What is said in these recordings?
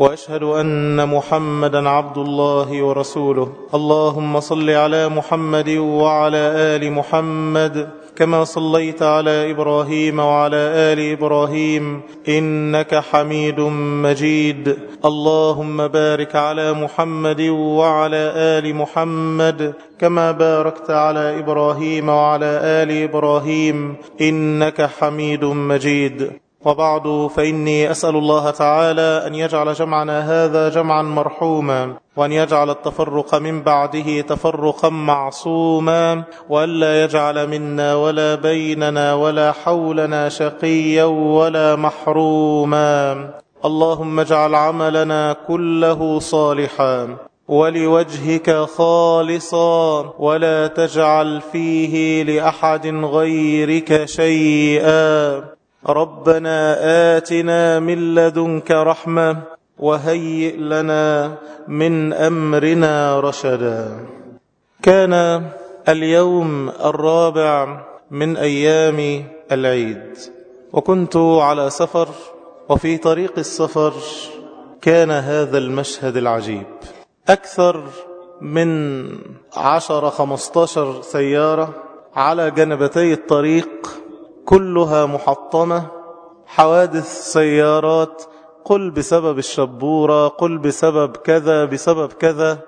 وأشهد أن محمدا عبد الله ورسوله. اللهم صل على محمد وعلى آل محمد كما صليت على إبراهيم وعلى آل إبراهيم. إنك حميد مجيد. اللهم بارك على محمد وعلى آل محمد كما باركت على إبراهيم وعلى آل إبراهيم. إنك حميد مجيد. وبعد فإني أسأل الله تعالى أن يجعل جمعنا هذا جمعا مرحوما وأن يجعل التفرق من بعده تفرقا معصوما وألا يجعل منا ولا بيننا ولا حولنا شقيا ولا محروما. اللهم اجعل عملنا كله صالحا ولوجهك خالصا ولا تجعل فيه لأحد غيرك شيئا. ربنا آتنا من لدنك رحمة وهيئ لنا من أمرنا رشدا. كان اليوم الرابع من أيام العيد. وكنت على سفر وفي طريق السفر كان هذا المشهد العجيب. أكثر من عشر خمستاشر سيارة على جنبتي الطريق كلها محطمة حوادث سيارات قل بسبب الشبورة قل بسبب كذا بسبب كذا.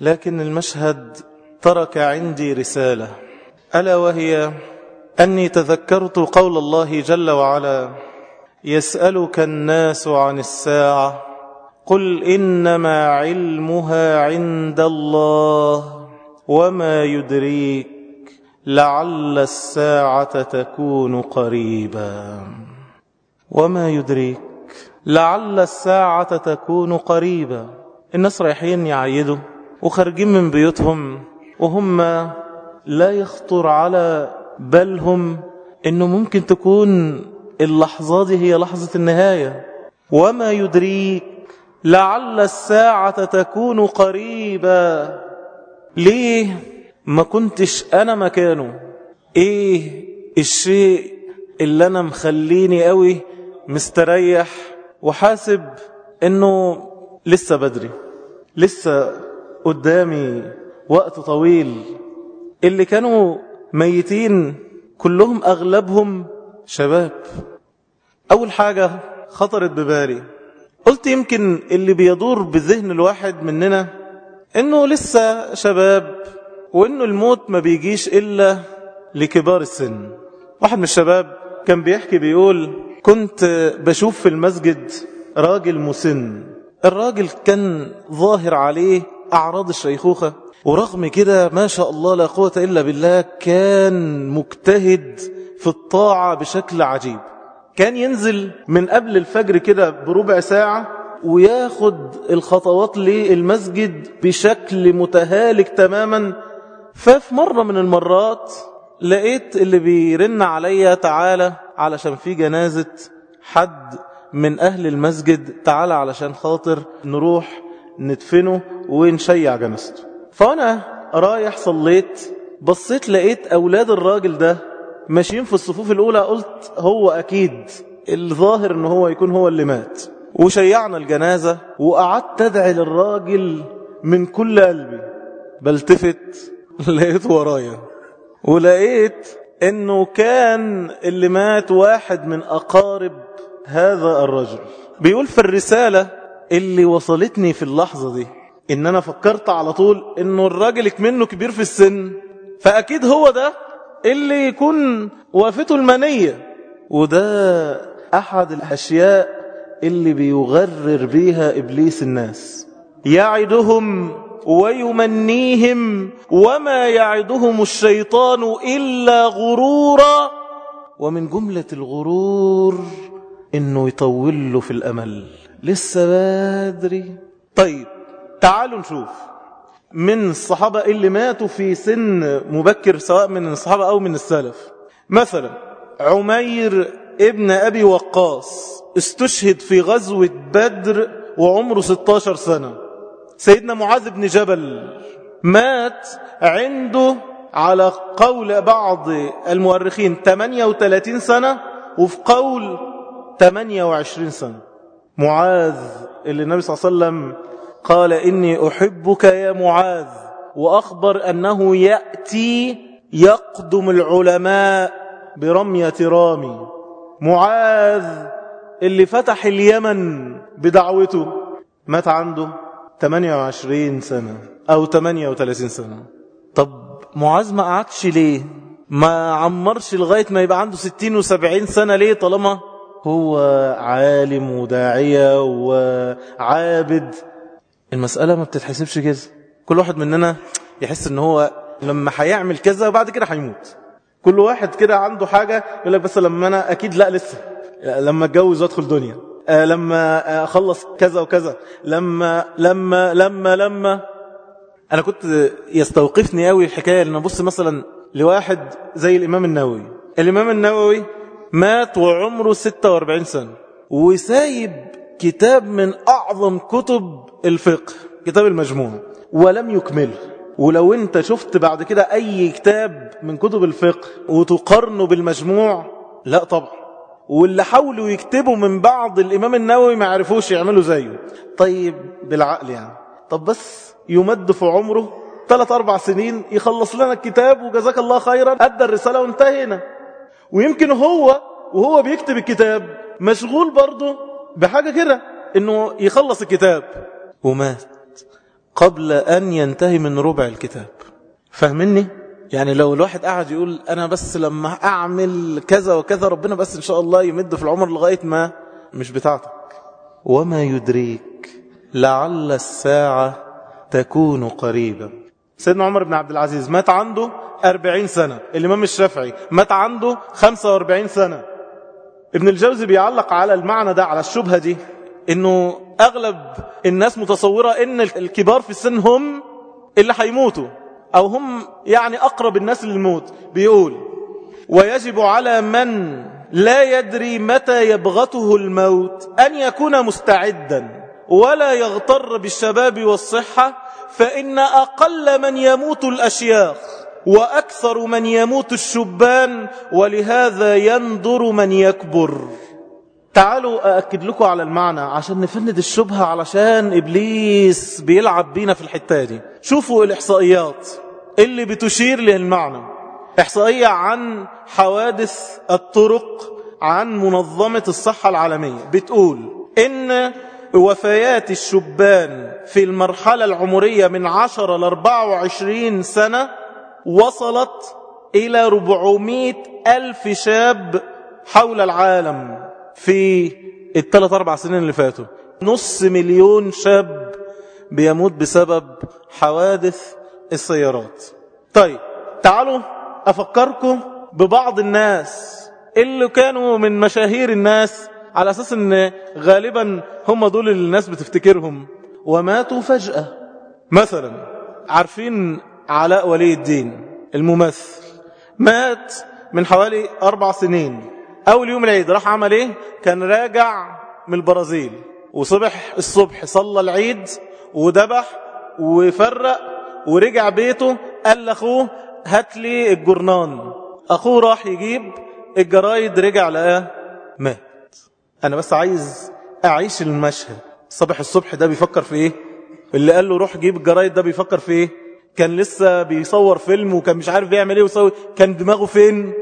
لكن المشهد ترك عندي رسالة. ألا وهي أني تذكرت قول الله جل وعلا يسألك الناس عن الساعة قل إنما علمها عند الله وما يدريك لعل الساعة تكون قريبا. وما يدريك لعل الساعة تكون قريبا. الناس رايحين يعيدوا وخارجين من بيوتهم وهم لا يخطر على بالهم إنه ممكن تكون اللحظة دي هي لحظة النهاية. وما يدريك لعل الساعة تكون قريبا. ليه؟ ما كنتش أنا مكانه. إيه الشيء اللي أنا مخليني قوي مستريح وحاسب إنه لسه بدري لسه قدامي وقت طويل. اللي كانوا ميتين كلهم أغلبهم شباب. أول حاجة خطرت ببالي. قلت يمكن اللي بيدور بذهن الواحد مننا إنه لسه شباب. وإنه الموت ما بيجيش إلا لكبار السن. واحد من الشباب كان بيحكي بيقول كنت بشوف في المسجد راجل مسن. الراجل كان ظاهر عليه أعراض الشيخوخة ورغم كده ما شاء الله لا قوة إلا بالله كان مجتهد في الطاعة بشكل عجيب. كان ينزل من قبل الفجر كده بربع ساعة وياخد الخطوات للمسجد بشكل متهالك تماما ففي مرة من المرات لقيت اللي بيرن عليا تعالى علشان في جنازة حد من أهل المسجد تعالى علشان خاطر نروح ندفنه ونشيع جنازته. فأنا رايح صليت بصيت لقيت أولاد الراجل ده ماشيين في الصفوف الأولى قلت هو أكيد الظاهر أنه هو يكون هو اللي مات. وشيعنا الجنازة وقعدت أدعي للراجل من كل قلبي بلتفت لقيت ورايا. ولقيت إنه كان اللي مات واحد من أقارب هذا الرجل. بيقول في الرسالة اللي وصلتني في اللحظة دي إن أنا فكرت على طول إنه الراجل منه كبير في السن. فأكيد هو ده اللي يكون وافته المنية. وده أحد الأشياء اللي بيغرر بيها إبليس الناس. يعدهم ويمنيهم وما يعدهم الشيطان إلا غرورا. ومن جملة الغرور إنه يطول له في الأمل لسه بدري طيب تعالوا نشوف. من الصحابة اللي ماتوا في سن مبكر سواء من الصحابة أو من السلف. مثلا عمير ابن أبي وقاص استشهد في غزوة بدر وعمره 16 سنة. سيدنا معاذ بن جبل مات عنده على قول بعض المؤرخين 38 سنة وفي قول 28 سنة. معاذ اللي النبي صلى الله عليه وسلم قال إني أحبك يا معاذ وأخبر أنه يأتي يقدم العلماء برمية رامي. معاذ اللي فتح اليمن بدعوته مات عنده. 28 سنة أو 38 سنة. طب معاذ ما قعدش ليه؟ ما عمرش لغاية ما يبقى عنده 60 و70 سنة ليه طالما هو عالم وداعية وعابد؟ المسألة ما بتتحسبش كده. كل واحد مننا يحس إن هو لما هيعمل كذا وبعد كده هيموت. كل واحد كده عنده حاجة يقول لك بس لما أنا أكيد لأ لسه. لما أتجوز وأدخل دنيا. لما أخلص كذا وكذا لما لما لما لما. أنا كنت يستوقفني قوي الحكاية إن أبص مثلا لواحد زي الإمام النووي. الإمام النووي مات وعمره 46 سنة. وسايب كتاب من أعظم كتب الفقه كتاب المجموع ولم يكمله ولو أنت شفت بعد كده أي كتاب من كتب الفقه وتقارنه بالمجموع لا طبعا. واللي حاولوا يكتبوا من بعض الإمام النووي ما عرفوش يعملوا زيه. طيب بالعقل يعني. طب بس يمد في عمره ثلاث أربع سنين يخلص لنا الكتاب وجزاك الله خيرا أدى الرسالة وانتهينا. ويمكن هو وهو بيكتب الكتاب مشغول برضه بحاجة كده إنه يخلص الكتاب. ومات قبل أن ينتهي من ربع الكتاب. فاهمني؟ يعني لو الواحد قاعد يقول أنا بس لما أعمل كذا وكذا ربنا بس إن شاء الله يمد في العمر لغاية ما مش بتاعتك. وما يدريك لعل الساعة تكون قريبا. سيدنا عمر بن عبد العزيز مات عنده أربعين سنة. الإمام الشافعي مات عنده خمسة وأربعين سنة. ابن الجوزي بيعلق على المعنى ده على الشبهة دي إنه أغلب الناس متصورة إن الكبار في السن هم اللي هيموتوا. أو هم يعني أقرب الناس للموت. بيقول ويجب على من لا يدري متى يبغته الموت أن يكون مستعدا ولا يغتر بالشباب والصحة فإن أقل من يموت الأشياخ وأكثر من يموت الشبان ولهذا ينظر من يكبر. تعالوا أأكد لكم على المعنى عشان نفند الشبهة علشان إبليس بيلعب بينا في الحتة دي. شوفوا الإحصائيات اللي بتشير للمعنى. إحصائية عن حوادث الطرق عن منظمة الصحة العالمية. بتقول إن وفيات الشبان في المرحلة العمرية من 10 ل 24 سنة وصلت إلى 400 ألف شاب حول العالم. في الثلاث أربع سنين اللي فاتوا. نص مليون شاب بيموت بسبب حوادث السيارات. طيب تعالوا أفكركم ببعض الناس اللي كانوا من مشاهير الناس على أساس أن غالبا هم دول اللي الناس بتفتكرهم وماتوا فجأة. مثلا عارفين علاء ولي الدين الممثل مات من حوالي أربع سنين. أول يوم العيد راح عمل إيه؟ كان راجع من البرازيل. وصبح الصبح صلى العيد وذبح وفرق ورجع بيته قال لأخوه هات لي الجرنان. أخوه راح يجيب الجرايد رجع لقاه مات. أنا بس عايز أعيش المشهد. صبح الصبح ده بيفكر في إيه؟ اللي قال له روح جيب الجرايد ده بيفكر في إيه؟ كان لسه بيصور فيلم وكان مش عارف بيعمل إيه ويصور. كان دماغه فين؟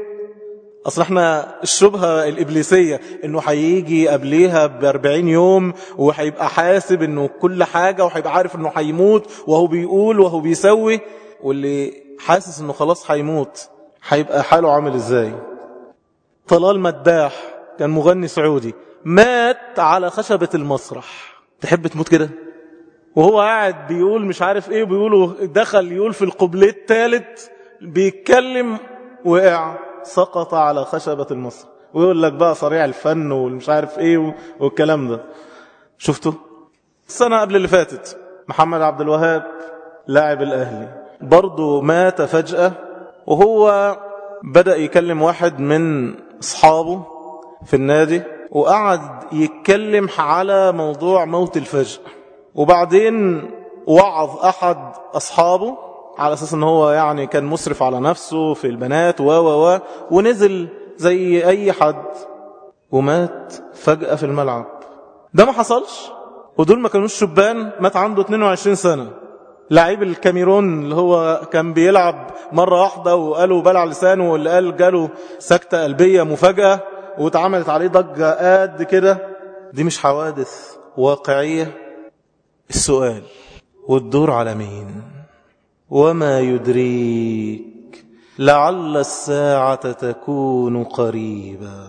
أصل إحنا الشبهة الإبليسية إنه هيجي قبليها بأربعين يوم وهيبقى حاسب إنه كل حاجة وهيبقى عارف إنه هيموت وهو بيقول وهو بيسوي واللي حاسس إنه خلاص هيموت هيبقى حاله عامل إزاي؟ طلال مداح كان مغني سعودي مات على خشبة المسرح. تحب تموت كده؟ وهو قاعد بيقول مش عارف إيه بيقولوا دخل يقول في القبلة الثالث بيتكلم وقع. سقط على خشبة المسرح ويقول لك بقى صريع الفن والمش عارف إيه والكلام ده. شفتوا السنة قبل اللي فاتت. محمد عبد الوهاب لاعب الأهلي. برضه مات فجأة وهو بدأ يكلم واحد من أصحابه في النادي وقعد يتكلم على موضوع موت الفجأة. وبعدين وعظ أحد أصحابه على أساس أنه هو يعني كان مسرف على نفسه في البنات و و و ونزل زي أي حد ومات فجأة في الملعب. ده ما حصلش؟ ودول ما كانوش شبان مات عنده 22 سنة. لعيب الكاميرون اللي هو كان بيلعب مرة واحدة وقالوا بلع لسانه واللي قال جاله سكتة قلبية مفاجأة واتعملت عليه ضجة قد كده. دي مش حوادث واقعية. السؤال والدور على مين؟ وما يدريك لعل الساعة تكون قريبا.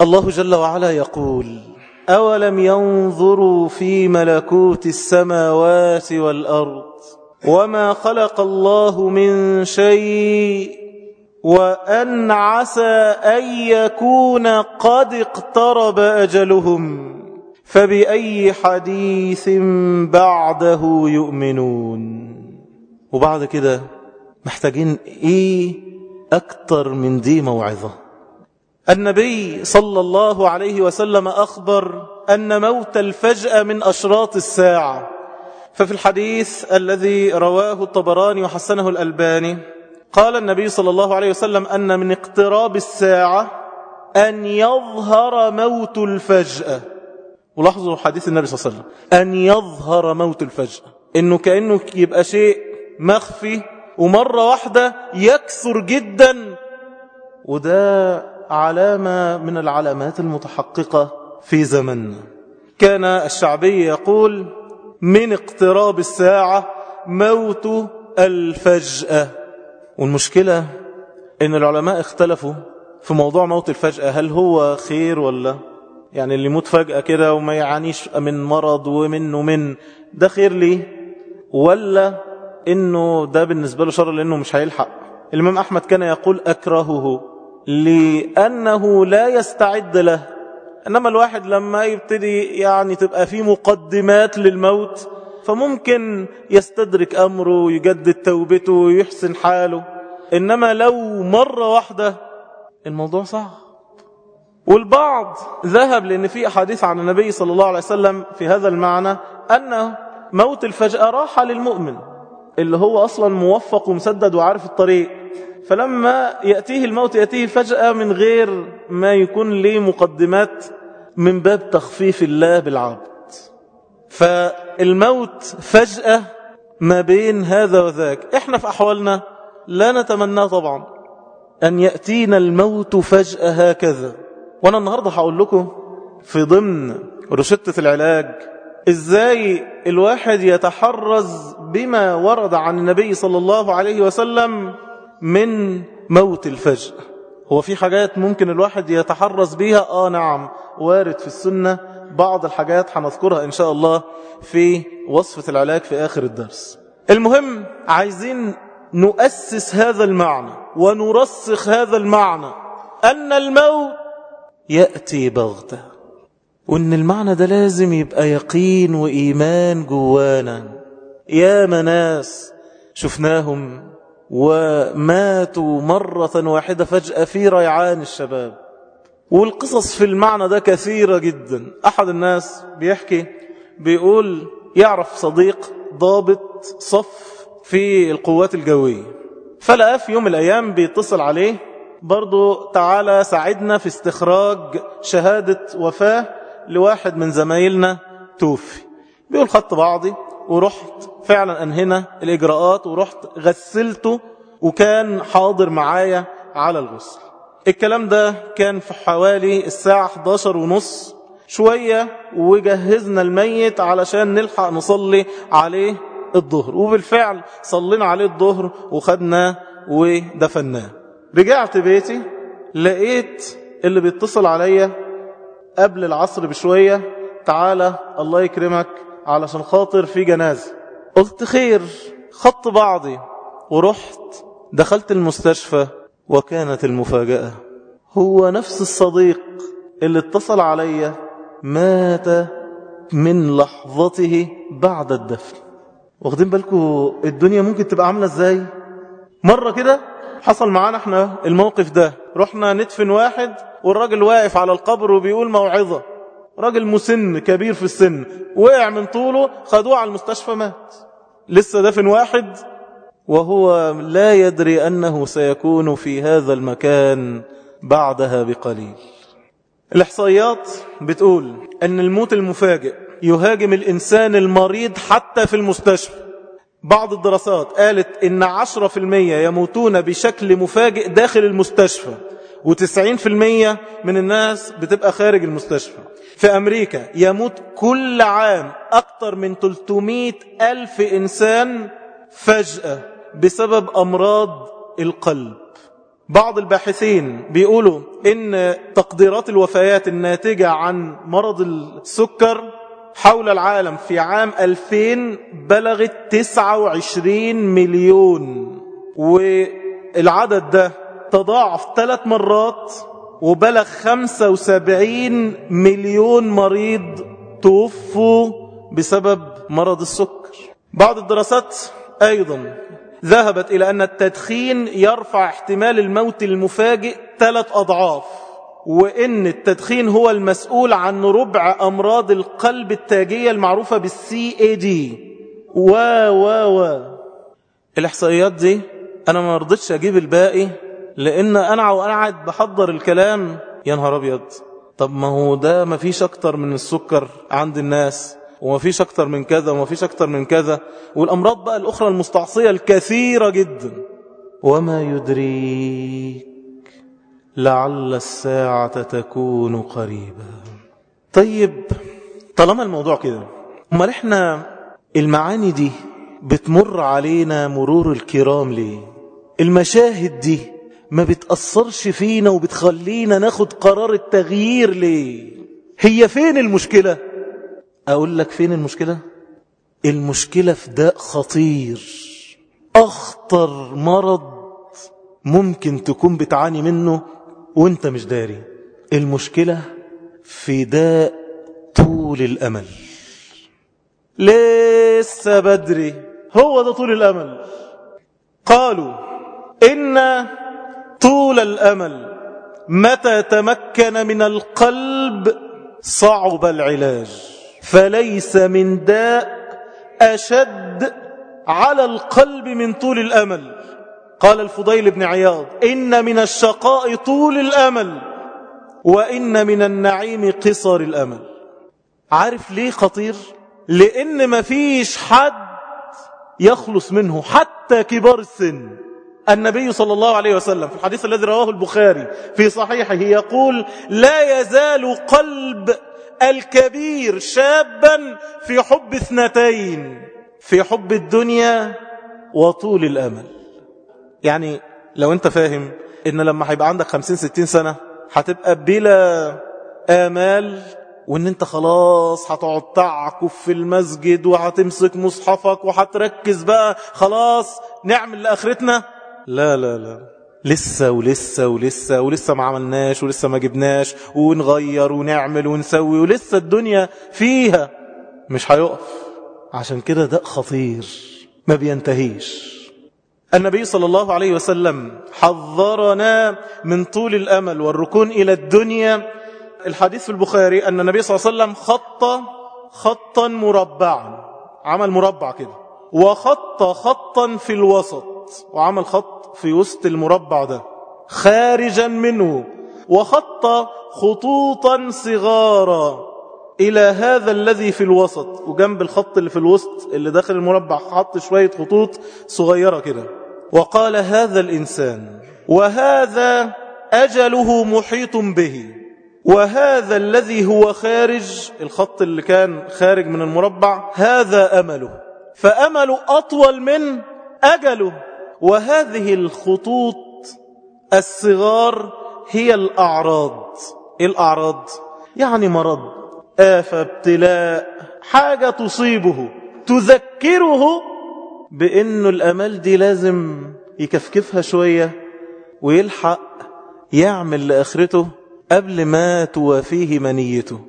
الله جل وعلا يقول أولم ينظروا في ملكوت السماوات والأرض وما خلق الله من شيء وأن عسى أن يكون قد اقترب أجلهم فبأي حديث بعده يؤمنون وبعد كده محتاجين إيه أكتر من دي موعظة. النبي صلى الله عليه وسلم أخبر أن موت الفجأة من أشراط الساعة. ففي الحديث الذي رواه الطبراني وحسنه الألباني قال النبي صلى الله عليه وسلم أن من اقتراب الساعة أن يظهر موت الفجأة. ولاحظوا حديث النبي صلى الله عليه وسلم أن يظهر موت الفجأة. إنه كأنه يبقى شيء مخفي ومرة واحدة يكثر جدا. وده علامة من العلامات المتحققة في زمننا. كان الشعبي يقول من اقتراب الساعة موت الفجأة. والمشكلة إن العلماء اختلفوا في موضوع موت الفجأة. هل هو خير ولا؟ يعني اللي يموت فجأة كده وما يعانيش من مرض ومن ومن ده خير ليه؟ ولا إنه ده بالنسبة له شر لأنه مش هيلحق. الإمام أحمد كان يقول أكرهه لأنه لا يستعد له. إنما الواحد لما يبتدي يعني تبقى فيه مقدمات للموت فممكن يستدرك أمره ويجدد توبته ويحسن حاله. إنما لو مرة واحدة الموضوع صعب. والبعض ذهب لأن في أحاديث عن النبي صلى الله عليه وسلم في هذا المعنى أن موت الفجأة راحة للمؤمن. اللي هو أصلا موفق ومسدد وعارف الطريق. فلما يأتيه الموت يأتيه فجأة من غير ما يكون له مقدمات من باب تخفيف الله بالعبد. فالموت فجأة ما بين هذا وذاك. إحنا في أحوالنا لا نتمنى طبعا أن يأتينا الموت فجأة هكذا. وأنا النهاردة هقول لكم في ضمن رشدة العلاج إزاي الواحد يتحرز بما ورد عن النبي صلى الله عليه وسلم من موت الفجأة هو في حاجات ممكن الواحد يتحرز بيها؟ آه نعم وارد في السنة. بعض الحاجات هنذكرها إن شاء الله في وصفة العلاج في آخر الدرس. المهم عايزين نؤسس هذا المعنى ونرسخ هذا المعنى. أن الموت يأتي بغتة. وأن المعنى ده لازم يبقى يقين وإيمان جوانا. يا مناس شفناهم وماتوا مرة واحدة فجأة في ريعان الشباب. والقصص في المعنى ده كثيرة جدا. أحد الناس بيحكي بيقول يعرف صديق ضابط صف في القوات الجوية. فلقى في يوم الأيام بيتصل عليه برضو تعالى ساعدنا في استخراج شهادة وفاة لواحد من زمايلنا توفي. بيقول خدت بعضي ورحت فعلا أنهنا الإجراءات ورحت غسلته وكان حاضر معايا على الغسل. الكلام ده كان في حوالي الساعة 11 ونص. شوية وجهزنا الميت علشان نلحق نصلي عليه الظهر. وبالفعل صلينا عليه الظهر وخدناه ودفناه. رجعت بيتي لقيت اللي بيتصل عليا قبل العصر بشوية تعالى الله يكرمك علشان خاطر في جنازة. قلت خير خط بعضي. ورحت دخلت المستشفى وكانت المفاجأة. هو نفس الصديق اللي اتصل عليا مات من لحظته بعد الدفن. واخدين بالكم الدنيا ممكن تبقى عاملة إزاي؟ مرة كده حصل معانا إحنا الموقف ده. رحنا ندفن واحد والراجل واقف على القبر وبيقول موعظة. راجل مسن كبير في السن. وقع من طوله خدوه على المستشفى مات. لسه دفن واحد وهو لا يدري أنه سيكون في هذا المكان بعدها بقليل. الإحصائيات بتقول أن الموت المفاجئ يهاجم الإنسان المريض حتى في المستشفى. بعض الدراسات قالت في المية يموتون بشكل مفاجئ داخل المستشفى وتسعين في المية من الناس بتبقى خارج المستشفى. في أمريكا يموت كل عام أكثر من 300 ألف إنسان فجأة بسبب أمراض القلب. بعض الباحثين بيقولوا إن تقديرات الوفيات الناتجة عن مرض السكر حول العالم في عام 2000 بلغت 29 مليون. والعدد ده تضاعف ثلاث مرات وبلغ 75 مليون مريض توفوا بسبب مرض السكر. بعض الدراسات أيضا ذهبت إلى أن التدخين يرفع احتمال الموت المفاجئ ثلاث أضعاف. وإن التدخين هو المسؤول عن ربع أمراض القلب التاجية المعروفة بالسي اي دي و و و. الإحصائيات دي أنا ما رضيتش أجيب الباقي لأن أنا وأنا قاعد بحضر الكلام. يا نهار أبيض. طب ما هو ده ما فيش أكتر من السكر عند الناس وما فيش أكتر من كذا وما فيش أكتر من كذا. والأمراض بقى الأخرى المستعصية الكثيرة جدا. وما يدريك لعل الساعة تكون قريبا. طيب طالما الموضوع كده امال إحنا المعاني دي بتمر علينا مرور الكرام ليه؟ المشاهد دي ما بتأثرش فينا وبتخلينا ناخد قرار التغيير ليه؟ هي فين المشكلة؟ أقول لك فين المشكلة؟ المشكلة في داء خطير. أخطر مرض ممكن تكون بتعاني منه وانت مش داري. المشكلة في داء طول الأمل. لسه بدري. هو ده طول الأمل. قالوا إن طول الأمل متى تمكن من القلب صعب العلاج. فليس من داء أشد على القلب من طول الأمل. قال الفضيل بن عياض إن من الشقاء طول الأمل وإن من النعيم قصر الأمل. عارف ليه خطير؟ لأن ما فيش حد يخلص منه حتى كبار السن. النبي صلى الله عليه وسلم في الحديث الذي رواه البخاري في صحيحه يقول لا يزال قلب الكبير شابا في حب اثنتين في حب الدنيا وطول الأمل. يعني لو انت فاهم ان لما هيبقى عندك خمسين ستين سنة هتبقى بلا آمال وان انت خلاص هتقعد تعكف في المسجد وهتمسك مصحفك وهتركز بقى خلاص نعمل لآخرتنا. لا لا لا. لسه ولسه ولسه ولسه ما عملناش ولسه ما جبناش ونغير ونعمل ونسوي ولسه الدنيا فيها مش هيقف. عشان كده ده خطير ما بينتهيش. النبي صلى الله عليه وسلم حذرنا من طول الأمل والركون إلى الدنيا. الحديث في البخاري أن النبي صلى الله عليه وسلم خط خطا مربعا. عمل مربع كده. وخط خطا في الوسط. وعمل خط في وسط المربع ده. خارجا منه. وخط خطوطا صغارا إلى هذا الذي في الوسط. وجنب الخط اللي في الوسط اللي داخل المربع حط شوية خطوط صغيرة كده. وقال هذا الإنسان وهذا أجله محيط به وهذا الذي هو خارج الخط اللي كان خارج من المربع هذا أمله. فأمله أطول من أجله. وهذه الخطوط الصغار هي الأعراض. إيه الأعراض؟ يعني مرض آفة ابتلاء حاجة تصيبه تذكره بأنه الأمل دي لازم يكفكفها شوية ويلحق يعمل لآخرته قبل ما توافيه منيته.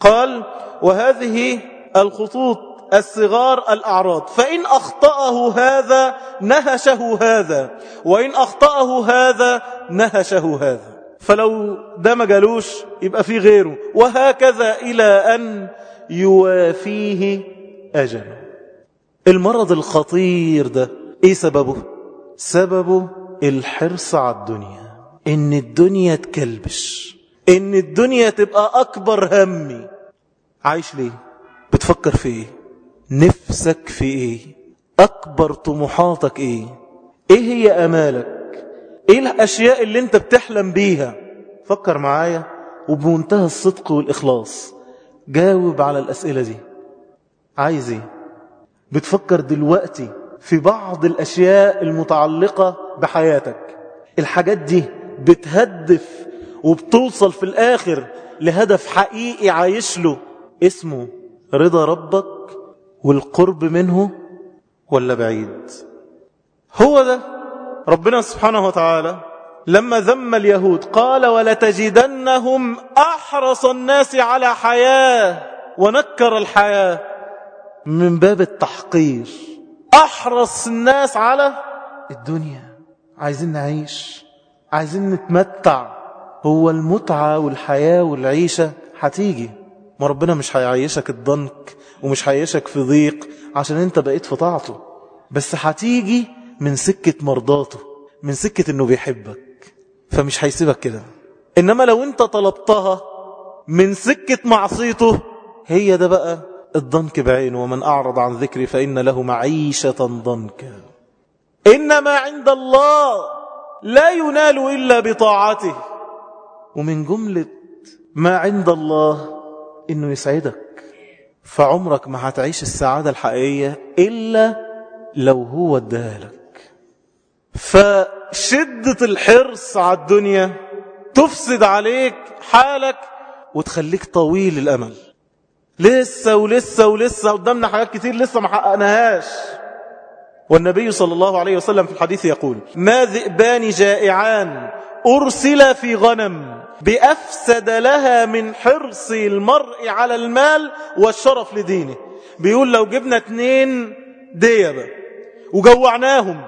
قال وهذه الخطوط الصغار الأعراض. فإن أخطأه هذا نهشه هذا. وإن أخطأه هذا نهشه هذا. فلو ده ما جالوش يبقى في غيره. وهكذا إلى أن يوافيه أجله. المرض الخطير ده إيه سببه؟ سببه الحرص على الدنيا إن الدنيا تكلبش إن الدنيا تبقى أكبر همي. عايش ليه؟ بتفكر في إيه؟ نفسك في إيه؟ أكبر طموحاتك إيه؟ إيه هي آمالك؟ إيه الأشياء اللي أنت بتحلم بيها؟ فكر معايا وبمنتهى الصدق والإخلاص جاوب على الأسئلة دي. عايز إيه؟ بتفكر دلوقتي في بعض الأشياء المتعلقة بحياتك. الحاجات دي بتهدف وبتوصل في الآخر لهدف حقيقي عايش له. اسمه رضا ربك والقرب منه ولا بعيد. هو ده ربنا سبحانه وتعالى. لما ذم اليهود قال ولتجدنهم أحرص الناس على حياة ونكر الحياة. من باب التحقير. أحرص الناس على الدنيا. عايزين نعيش. عايزين نتمتع. هو المتعة والحياة والعيشة هتيجي. ما ربنا مش هيعيشك الضنك ومش هيعيشك في ضيق عشان انت بقيت في طاعته. بس هتيجي من سكة مرضاته من سكة إنه بيحبك. فمش هيسيبك كده. إنما لو انت طلبتها من سكة معصيته هي ده بقى الضنك بعين ومن أعرض عن ذكري فإن له معيشة ضنكا. إنما عند الله لا ينال إلا بطاعته. ومن جملة ما عند الله إنه يسعدك. فعمرك ما هتعيش السعادة الحقيقية إلا لو هو اداها لك. فشدة الحرص على الدنيا تفسد عليك حالك وتخليك طويل الأمل. لسه ولسه ولسه قدامنا حاجات كتير لسه ما حققناهاش. والنبي صلى الله عليه وسلم في الحديث يقول ما ذئبان جائعان أرسل في غنم بأفسد لها من حرص المرء على المال والشرف لدينه. بيقول لو جبنا اتنين ديبة وجوعناهم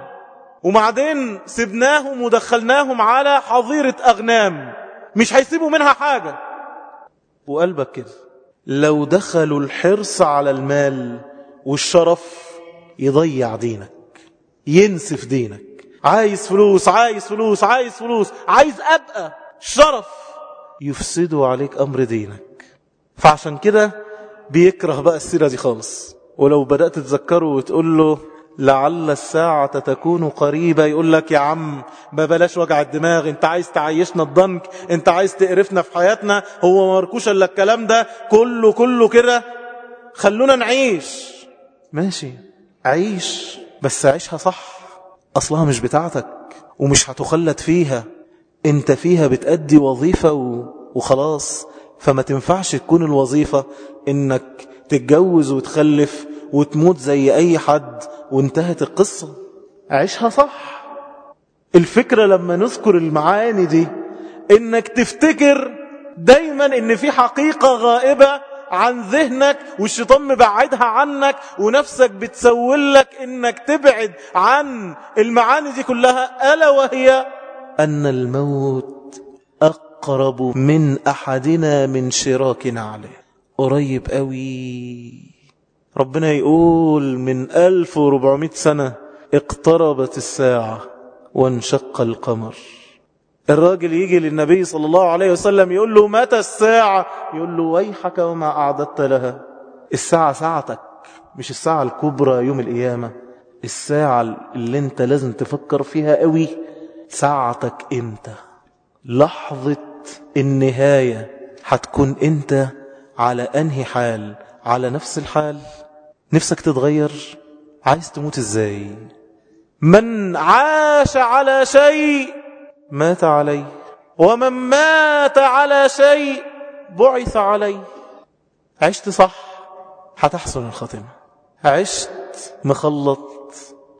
وبعدين سبناهم ودخلناهم على حظيرة أغنام مش هيسيبوا منها حاجة. وقلبك كده. لو دخلوا الحرص على المال والشرف يضيع دينك ينسف دينك. عايز فلوس عايز فلوس عايز فلوس عايز أبقى شرف. يفسدوا عليك أمر دينك. فعشان كده بيكره بقى السيرة دي خالص. ولو بدأت تتذكره وتقول له لعل الساعة تكون قريبة. يقول لك يا عم ببلاش وجع الدماغ. انت عايز تعيشنا الضنك انت عايز تقرفنا في حياتنا. هو مركوش إلا الكلام ده. كله كله كده. خلونا نعيش. ماشي. عيش. بس عيشها صح. أصلها مش بتاعتك ومش هتخلد فيها. انت فيها بتأدي وظيفة وخلاص. فما تنفعش تكون الوظيفة إنك تتجوز وتخلف وتموت زي أي حد وانتهت القصة. عيشها صح. الفكرة لما نذكر المعاني دي إنك تفتكر دايما إن في حقيقة غائبة عن ذهنك والشيطان مبعدها عنك ونفسك بتسولك إنك تبعد عن المعاني دي كلها ألا وهي أن الموت أقرب من أحدنا من شراك عليه. قريب قوي ربنا يقول من 1400 سنة اقتربت الساعة وانشق القمر. الراجل يجي للنبي صلى الله عليه وسلم يقول له متى الساعة؟ يقول له ويحك وما أعددت لها. الساعة ساعتك مش الساعة الكبرى يوم القيامة. الساعة اللي انت لازم تفكر فيها قوي ساعتك انت لحظة النهاية هتكون انت على انهي حال؟ على نفس الحال نفسك تتغير عايز تموت إزاي؟ من عاش على شيء مات عليه ومن مات على شيء بعث عليه. عشت صح هتحسن الخاتمة. عشت مخلط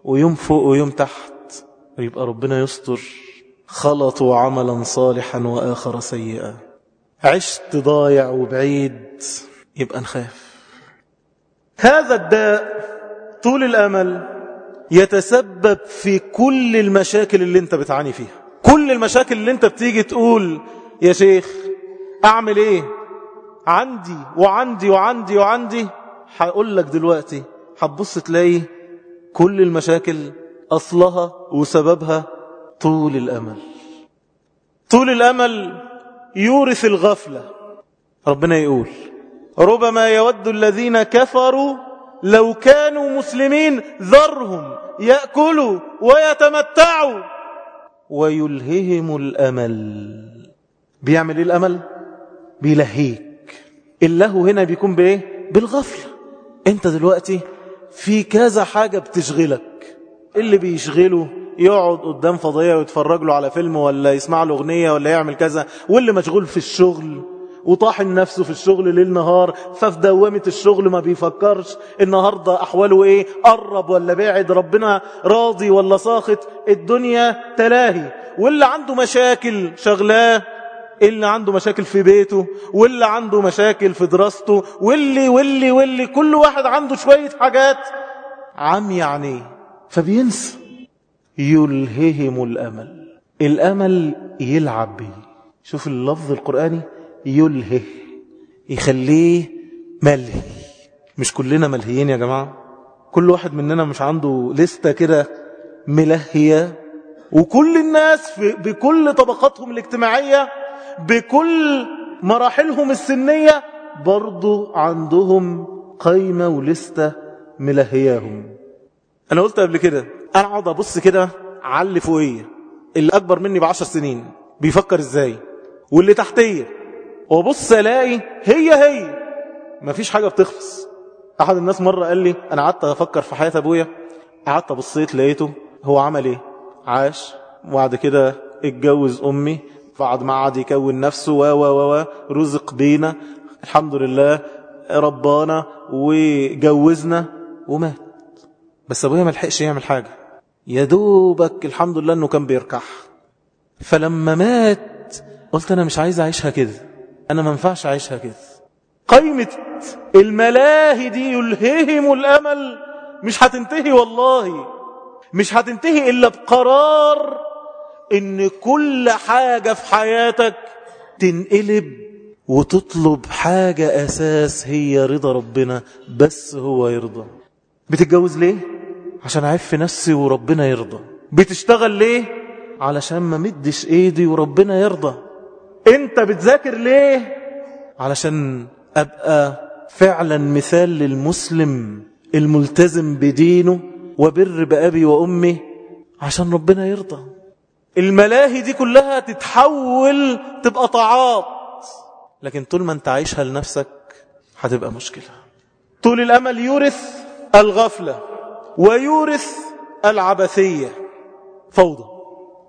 ويوم فوق ويوم تحت يبقى ربنا يستر خلطوا عملا صالحا وآخر سيئا. عشت ضايع وبعيد يبقى نخاف. هذا الداء طول الأمل يتسبب في كل المشاكل اللي انت بتعاني فيها. كل المشاكل اللي انت بتيجي تقول يا شيخ أعمل إيه؟ عندي وعندي وعندي وعندي. هقول لك دلوقتي هتبص تلاقي كل المشاكل أصلها وسببها طول الأمل. طول الأمل يورث الغفلة. ربنا يقول ربما يود الذين كفروا لو كانوا مسلمين ذرهم يأكلوا ويتمتعوا. ويلههم الأمل. بيعمل إيه الأمل؟ بيلهيك. اللهو هنا بيكون بإيه؟ بالغفلة. أنت دلوقتي في كذا حاجة بتشغلك. اللي بيشغله يقعد قدام فضية ويتفرج له على فيلم ولا يسمع له أغنية ولا يعمل كذا واللي مشغول في الشغل. وطاحن نفسه في الشغل ليل نهار ففي دوامة الشغل ما بيفكرش. النهاردة أحواله إيه؟ قرب ولا بعد ربنا راضي ولا ساخط؟ الدنيا تلاهي. واللي عنده مشاكل شغلاه اللي عنده مشاكل في بيته واللي عنده مشاكل في دراسته واللي واللي واللي كل واحد عنده شوية حاجات عم يعني. فبينسى. يلههم الأمل. الأمل يلعب به شوف اللفظ القرآني. يلهه يخليه ملهي. مش كلنا ملهيين يا جماعة. كل واحد مننا مش عنده لستة كده ملهية. وكل الناس بكل طبقاتهم الاجتماعية بكل مراحلهم السنية برضو عندهم قيمة ولستة ملهياهم. أنا قلت قبل كده أنا أقعد أبص كده على اللي فوقية. اللي أكبر مني بعشر سنين بيفكر إزاي؟ واللي تحتية. وبص ألاقي هي هي. مفيش حاجة بتخلص. أحد الناس مرة قال لي أنا قعدت أفكر في حياة أبويا. قعدت بصيت لقيته هو عمل إيه؟ عاش. وبعد كده اتجوز أمي. بعد ما قعد يكون نفسه و و و رزق بينا. الحمد لله ربانا وجوزنا ومات. بس أبويا ما لحقش يعمل حاجة. يا دوبك الحمد لله إنه كان بيركح. فلما مات قلت أنا مش عايز أعيشها كده. أنا ما ينفعش أعيشها كده. قيمه الملاهي دي يلههم الأمل. مش هتنتهي والله. مش هتنتهي إلا بقرار إن كل حاجة في حياتك تنقلب وتطلب حاجة أساس هي رضا ربنا بس هو يرضى. بتتجوز ليه؟ عشان أعف نفسي وربنا يرضى. بتشتغل ليه؟ علشان ما مدش إيدي وربنا يرضى. انت بتذاكر ليه؟ علشان أبقى فعلا مثال للمسلم الملتزم بدينه وبر بأبي وأمي عشان ربنا يرضى. الملاهي دي كلها تتحول تبقى طاعات. لكن طول ما انت عايشها لنفسك هتبقى مشكلة. طول الأمل يورث الغفلة ويورث العبثية. فوضى.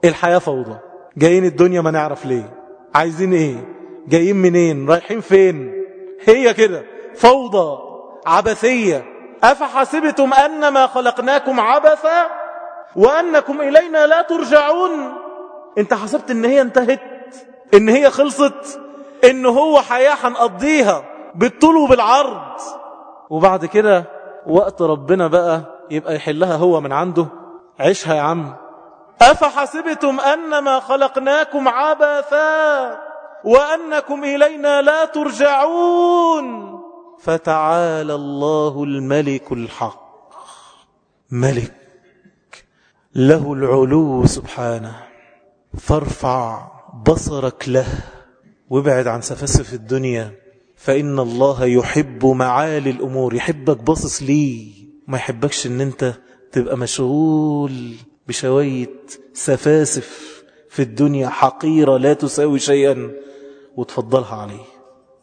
الحياة فوضى. جايين الدنيا ما نعرف ليه. عايزين إيه؟ جايين منين؟ رايحين فين؟ هي كده فوضى عبثية. أفحسبتم أنما خلقناكم عبثا وأنكم إلينا لا ترجعون؟ أنت حسبت إن هي انتهت؟ إن هي خلصت؟ إن هو حياة هنقضيها بالطول وبالعرض؟ وبعد كده وقت ربنا بقى يبقى يحلها هو من عنده. عيشها يا عم. أفحسبتم أنما خلقناكم عبثا وأنكم إلينا لا ترجعون؟ فتعالى الله الملك الحق. ملك. له العلو سبحانه. فارفع بصرك له. وابعد عن سفسف الدنيا. فإن الله يحب معالي الأمور. يحبك باصص ليه ما يحبكش إن أنت تبقى مشغول. بشوية سفاسف في الدنيا حقيرة لا تساوي شيئا وتفضلها عليه.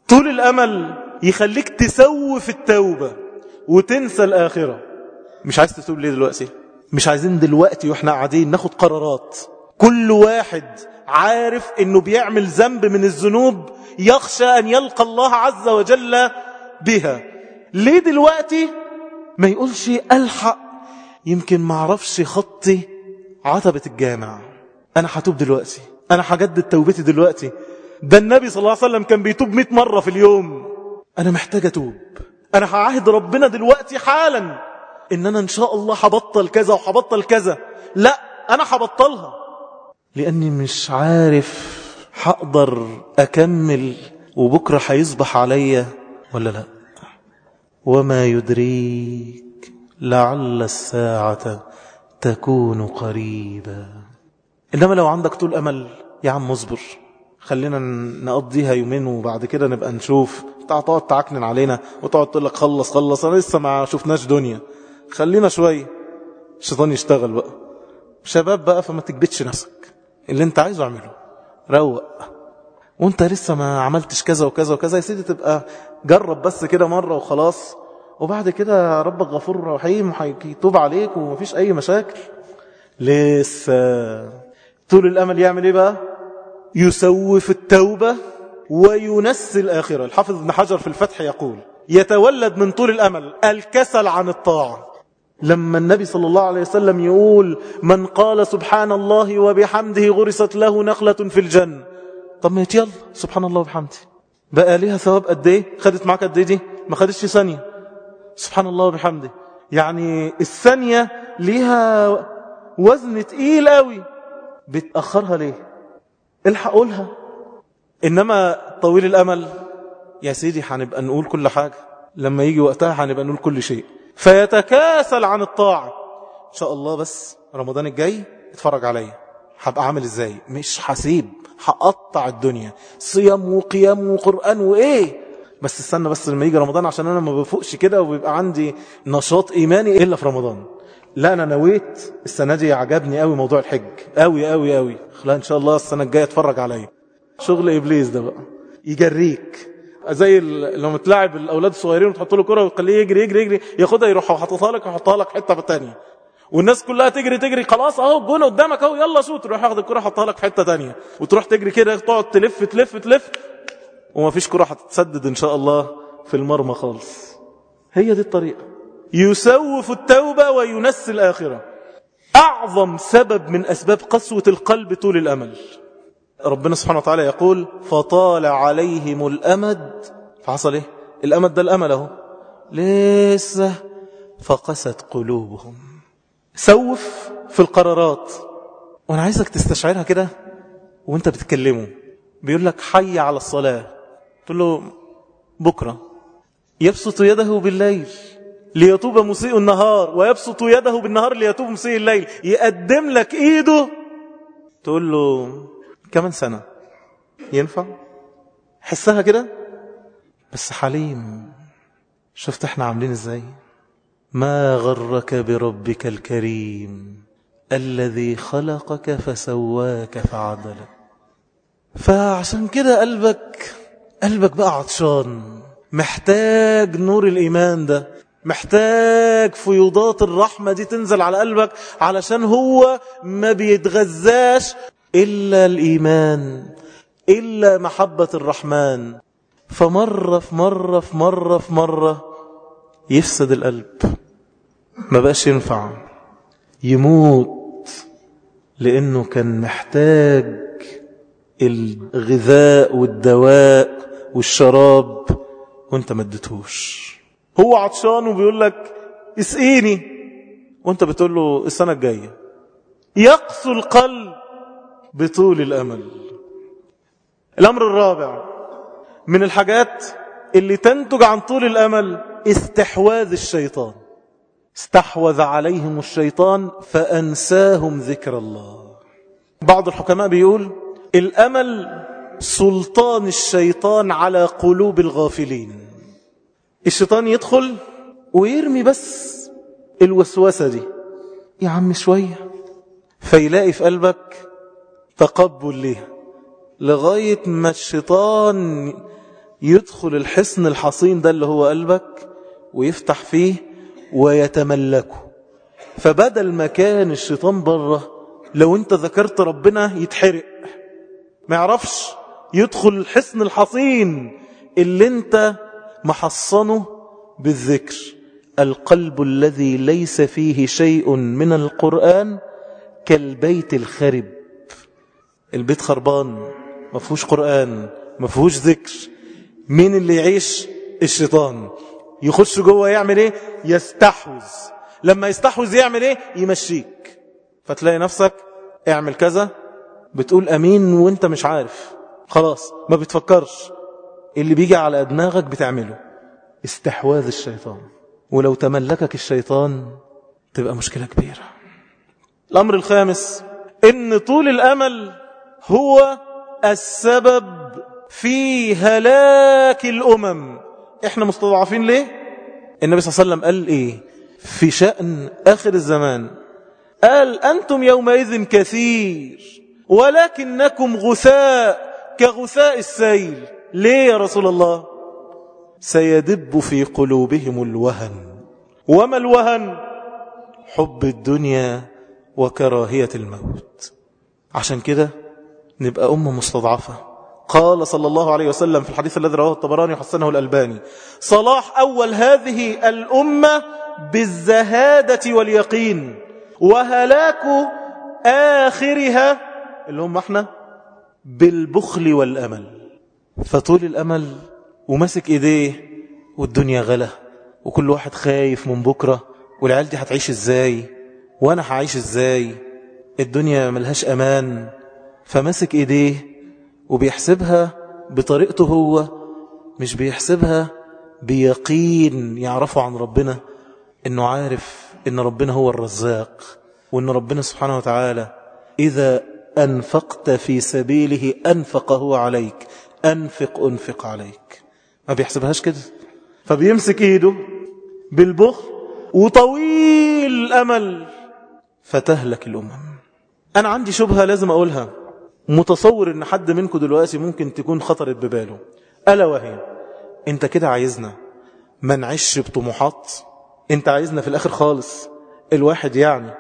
طول الأمل يخليك تسوف التوبة وتنسى الآخرة. مش عايز تتوب ليه دلوقتي؟ مش عايزين دلوقتي وإحنا قاعدين ناخد قرارات. كل واحد عارف إنه بيعمل ذنب من الذنوب يخشى أن يلقى الله عز وجل بها. ليه دلوقتي؟ ما يقولش ألحق. يمكن ما أعرفش خطي عتبة الجامع. أنا هتوب دلوقتي. أنا هجدد توبتي دلوقتي. ده النبي صلى الله عليه وسلم كان بيتوب 100 مرة في اليوم. أنا محتاج أتوب. أنا هعهد ربنا دلوقتي حالا إن أنا إن شاء الله هبطل كذا وهبطل كذا. لا أنا هبطلها. لأني مش عارف هقدر أكمل وبكرة هيصبح عليا ولا لا. وما يدريك لعل الساعة تكون قريبا. إنما لو عندك طول أمل يا عم اصبر. خلينا نقضيها يومين وبعد كده نبقى نشوف. تقعد تعكنن علينا وتقعد تقول لك خلص خلص أنا لسه ما شفناش دنيا. خلينا شوية الشيطان يشتغل بقى. شباب بقى فما تكبتش نفسك. اللي انت عايزه اعمله. روق. وانت لسه ما عملتش كذا وكذا وكذا. يا سيدي تبقى جرب بس كده مرة وخلاص. وبعد كده ربك غفور رحيم هيتوب عليك ومفيش أي مشاكل. لسه طول الأمل يعمل إيه بقى؟ يسوف التوبة وينسي الآخرة. الحافظ ابن حجر في الفتح يقول يتولد من طول الأمل الكسل عن الطاعة. لما النبي صلى الله عليه وسلم يقول من قال سبحان الله وبحمده غرست له نخلة في الجنة. طب ما يلا سبحان الله وبحمده. بقى ليها ثواب قد إيه؟ خدت معاك قد إيه دي؟ ما خدتش ثانية. سبحان الله وبحمده. يعني الثانية ليها وزن تقيل قوي. بتأخرها ليه؟ الحق قولها. إنما طويل الأمل يا سيدي هنبقى نقول كل حاجة. لما يجي وقتها هنبقى نقول كل شيء. فيتكاسل عن الطاعة. إن شاء الله بس رمضان الجاي اتفرج عليا. هبقى عامل إزاي؟ مش حسيب هقطع الدنيا. صيام وقيام وقرآن وإيه؟ بس استنى بس لما يجي رمضان عشان أنا ما بفوقش كده وبيبقى عندي نشاط إيماني إلا في رمضان. لا أنا نويت السنة دي عجبني قوي موضوع الحج. قوي قوي قوي لا إن شاء الله السنة الجاية أتفرج عليا شغل إبليس ده بقى. يجريك. زي لما تلاعب الأولاد الصغيرين وتحط له كرة وتخليه يجري يجري يجري ياخدها يروح حاططها لك ويحطها لك حتة ثانية والناس كلها تجري تجري. خلاص أهو الجون قدامك أهو يلا شوت. تروح ياخد الكرة حطها لك في حتة ثانية وتروح تجري كده تقعد تلف تلف تلف. وما فيش كرة هتتسدد إن شاء الله في المرمى خالص. هي دي الطريقة. يسوف التوبة وينسي الآخرة. أعظم سبب من أسباب قسوة القلب طول الأمل. ربنا سبحانه وتعالى يقول فطال عليهم الأمد. فحصل إيه؟ الأمد ده الأمل أهو. لسه فقست قلوبهم. سوف في القرارات. وأنا عايزك تستشعرها كده وأنت بتكلمه بيقول لك حي على الصلاة. تقول له بكرة. يبسط يده بالليل ليتوب مسيء النهار ويبسط يده بالنهار ليتوب مسيء الليل. يقدم لك إيده. تقول له كمان سنة. ينفع؟ حسها كده. بس حليم شفت إحنا عاملين إزاي؟ ما غرك بربك الكريم الذي خلقك فسواك فعدلك. فعشان كده قلبك قلبك بقى عطشان. محتاج نور الإيمان ده. محتاج فيوضات الرحمة دي تنزل على قلبك علشان هو ما بيتغذاش إلا الإيمان إلا محبة الرحمن. فمرة في مرة في مرة في مرة يفسد القلب. ما بقاش ينفع. يموت. لأنه كان محتاج الغذاء والدواء. والشراب وانت ما اديتهوش. هو عطشان وبيقول لك اسقيني. وانت بتقول له السنة الجاية. يقسو القلب بطول الأمل. الأمر الرابع. من الحاجات اللي تنتج عن طول الأمل استحواذ الشيطان. استحوذ عليهم الشيطان فأنساهم ذكر الله. بعض الحكماء بيقول الأمل سلطان الشيطان على قلوب الغافلين. الشيطان يدخل ويرمي بس الوسوسة دي. يا عم شوية. فيلاقي في قلبك تقبل ليها. لغاية ما الشيطان يدخل الحصن الحصين ده اللي هو قلبك ويفتح فيه ويتملكه. فبدل ما كان الشيطان بره لو انت ذكرت ربنا يتحرق. ما يعرفش. يدخل الحصن الحصين اللي انت محصنه بالذكر. القلب الذي ليس فيه شيء من القرآن كالبيت الخرب. البيت خربان ما فيهوش قرآن ما فيهوش ذكر. مين اللي يعيش؟ الشيطان. يخش جوه يعمل إيه؟ يستحوذ. لما يستحوذ يعمل إيه؟ يمشيك. فتلاقي نفسك اعمل كذا بتقول أمين وانت مش عارف. خلاص ما بتفكرش. اللي بيجي على دماغك بتعمله. استحواذ الشيطان. ولو تملكك الشيطان تبقى مشكلة كبيرة. الأمر الخامس إن طول الأمل هو السبب في هلاك الأمم. إحنا مستضعفين ليه؟ النبي صلى الله عليه وسلم قال إيه؟ في شأن آخر الزمان. قال أنتم يومئذ كثير ولكنكم غثاء. كغثاء السيل. ليه يا رسول الله؟ سيدب في قلوبهم الوهن. وما الوهن؟ حب الدنيا وكراهية الموت. عشان كده نبقى أمة مستضعفة. قال صلى الله عليه وسلم في الحديث الذي رواه الطبراني وحسنه الألباني صلاح أول هذه الأمة بالزهادة واليقين وهلاك آخرها اللي هم إحنا بالبخل والأمل. فطول الأمل وماسك إيديه والدنيا غلا وكل واحد خايف من بكرة والعيال دي هتعيش إزاي؟ وأنا هعيش إزاي؟ الدنيا ملهاش أمان. فماسك إيديه وبيحسبها بطريقته هو مش بيحسبها بيقين يعرفه عن ربنا إنه عارف إن ربنا هو الرزاق وإن ربنا سبحانه وتعالى إذا أنفقت في سبيله أنفق هو عليك أنفق أنفق عليك. ما بيحسبهاش كده؟ فبيمسك إيده بالبخل وطويل الأمل. فتهلك الأمم. أنا عندي شبهة لازم أقولها. متصور إن حد منكم دلوقتي ممكن تكون خطرت بباله. ألا وهي أنت كده عايزنا ما نعيش بطموحات؟ أنت عايزنا في الآخر خالص. الواحد يعني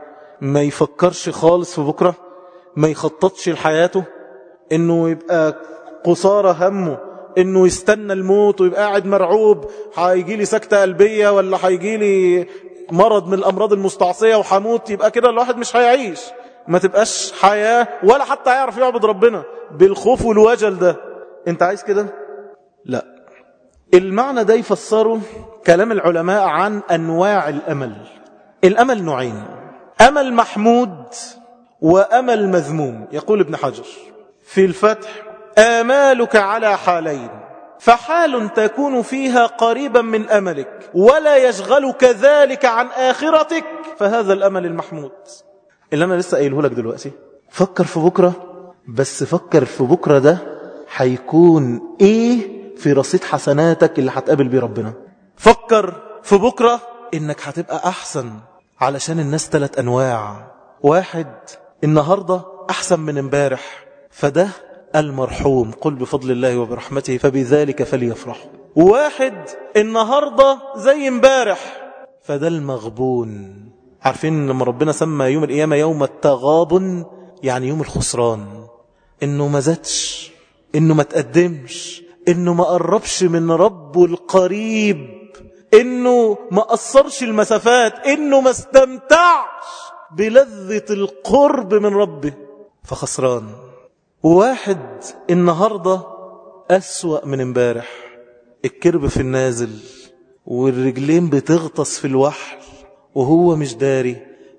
ما يفكرش خالص في بكرة؟ ما يخططش لحياته إنه يبقى قصارى همه إنه يستنى الموت ويبقى قاعد مرعوب هيجي لي سكتة قلبية ولا هيجي لي مرض من الأمراض المستعصية وحموت يبقى كده الواحد مش هيعيش. ما تبقاش حياة ولا حتى هيعرف يعبد ربنا بالخوف والوجل ده. أنت عايز كده؟ لا. المعنى ده يفسره كلام العلماء عن أنواع الأمل. الأمل نوعين. أمل محمود وأمل مذموم يقول ابن حجر. في الفتح آمالك على حالين فحال تكون فيها قريبا من أملك ولا يشغلك ذلك عن آخرتك. فهذا الأمل المحمود. اللي أنا لسه قايله لك دلوقتي فكر في بكرة بس فكر في بكرة ده هيكون إيه في رصيد حسناتك اللي هتقابل بيه ربنا. فكر في بكرة إنك هتبقى أحسن علشان الناس ثلاث أنواع. واحد النهاردة أحسن من امبارح. فده المرحوم. قل بفضل الله وبرحمته فبذلك فليفرحوا واحد النهاردة زي امبارح. فده المغبون. عارفين لما ربنا سمى يوم القيامة يوم التغابن؟ يعني يوم الخسران. إنه ما زادش إنه ما تقدمش إنه ما قربش من ربه القريب إنه ما قصرش المسافات إنه ما استمتعش. بلذة القرب من ربه. فخسران. واحد النهاردة أسوأ من امبارح. الكرب في النازل والرجلين بتغطس في الوحل وهو مش داري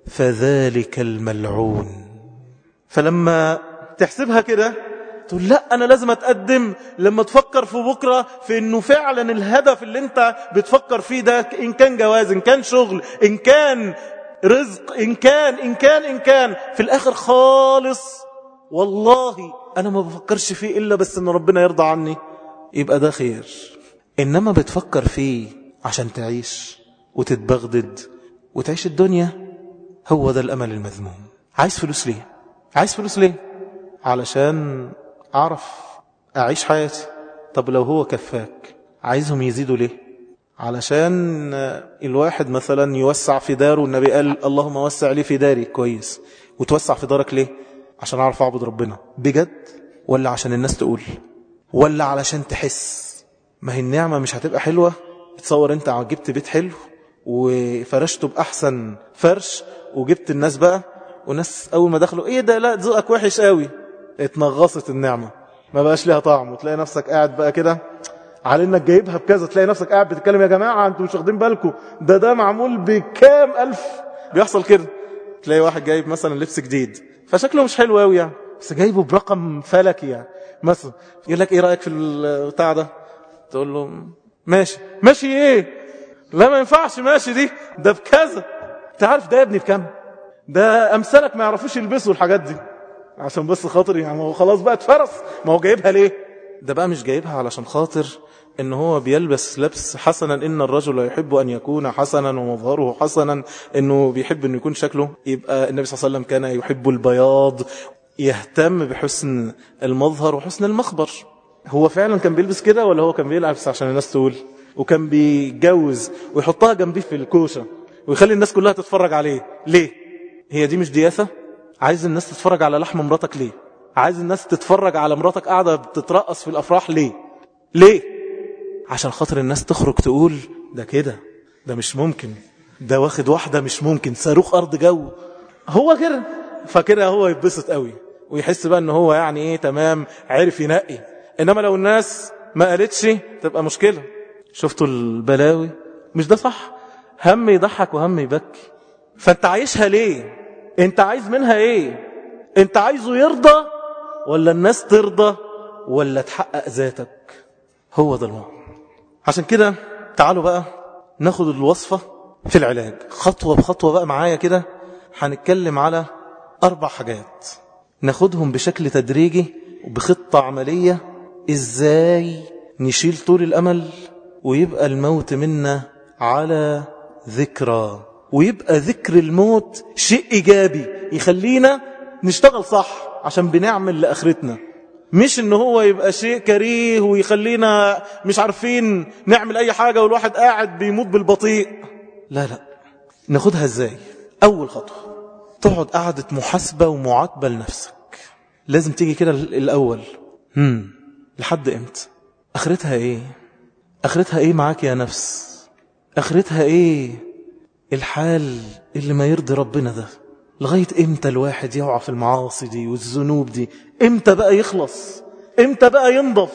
فذلك الملعون. فلما تحسبها كده تقول لا أنا لازم أتقدم. لما تفكر في بكرة في أنه فعلا الهدف اللي أنت بتفكر فيه ده إن كان جواز إن كان شغل إن كان رزق إن كان إن كان إن كان. في الآخر خالص. والله أنا ما بفكرش فيه إلا بس أن ربنا يرضى عني. يبقى ده خير. إنما بتفكر فيه عشان تعيش وتتبغدد وتعيش الدنيا هو ده الأمل المذموم. عايز فلوس ليه؟ عايز فلوس ليه؟ علشان أعرف أعيش حياتي. طب لو هو كفاك عايزهم يزيدوا ليه؟ علشان الواحد مثلا يوسع في داره. النبي قال اللهم وسع لي في داري. كويس. وتوسع في دارك ليه؟ عشان أعرف أعبد ربنا. بجد؟ ولا عشان الناس تقول؟ ولا علشان تحس؟ ما هي النعمة مش هتبقى حلوة؟ تصور أنت جبت بيت حلو وفرشته بأحسن فرش وجبت الناس بقى وناس أول ما دخلوا إيه ده؟ لا ذوقك وحش قوي. اتنغصت النعمة. ما بقاش ليها طعم. وتلاقي نفسك قاعد بقى كده. على إنك جايبها بكذا تلاقي نفسك قاعد بتتكلم يا جماعة أنتوا مش واخدين بالكم؟ ده ده معمول بكام ألف؟ بيحصل كده. تلاقي واحد جايب مثلا لبس جديد. فشكله مش حلو قوي يعني. بس جايبه برقم فلكي يعني. مثلا يقول لك إيه رأيك في البتاع ده؟ تقول له ماشي. ماشي إيه؟ لا ما ينفعش. ماشي دي. ده بكذا. أنت عارف ده يا ابني بكام؟ ده أمثالك ما يعرفوش يلبسوا الحاجات دي. عشان بس خاطر يعني هو خلاص بقى اتفرس. ما هو جايبها ليه؟ ده بقى مش جايبها علشان خاطر إن هو بيلبس لبس حسنا إن الرجل يحب أن يكون حسنا ومظهره حسنا إنه بيحب إنه يكون شكله. يبقى النبي صلى الله عليه وسلم كان يحب البياض يهتم بحسن المظهر وحسن المخبر. هو فعلا كان بيلبس كده ولا هو كان بيلبس عشان الناس تقول؟ وكان بيتجوز ويحطها جنبيه في الكوشة ويخلي الناس كلها تتفرج عليه. ليه؟ هي دي مش دياثة؟ عايز الناس تتفرج على لحم مراتك ليه؟ عايز الناس تتفرج على مراتك قاعدة بتترقص في الأفراح ليه؟ ليه؟ عشان خاطر الناس تخرج تقول ده كده ده مش ممكن ده واخد واحدة مش ممكن صاروخ أرض جو. هو كده فكده هو يتبسط قوي ويحس بقى إن هو يعني إيه تمام عرف ينقي. إنما لو الناس ما قالتش تبقى مشكلة. شفتوا البلاوي؟ مش ده صح؟ هم يضحك وهم يبكي. فأنت عايشها ليه؟ أنت عايز منها إيه؟ أنت عايزه يرضى ولا الناس ترضى ولا تحقق ذاتك. هو ده الموضوع عشان كده تعالوا بقى ناخد الوصفة في العلاج. خطوة بخطوة بقى معايا كده هنتكلم على أربع حاجات ناخدهم بشكل تدريجي وبخطة عملية إزاي نشيل طول الأمل ويبقى الموت منا على ذكرى. ويبقى ذكر الموت شيء إيجابي يخلينا نشتغل صح. عشان بنعمل لآخرتنا. مش إن هو يبقى شيء كريه ويخلينا مش عارفين نعمل أي حاجة والواحد قاعد بيموت بالبطيء. لا لا. ناخدها إزاي؟ أول خطوة تقعد قعدة محاسبة ومعاتبة لنفسك. لازم تيجي كده الأول. هم لحد إمتى؟ آخرتها إيه؟ آخرتها إيه معاك يا نفس؟ آخرتها إيه؟ الحال اللي ما يرضي ربنا ده. لغاية إمتى الواحد يقع في المعاصي دي والذنوب دي؟ إمتى بقى يخلص؟ إمتى بقى ينضف؟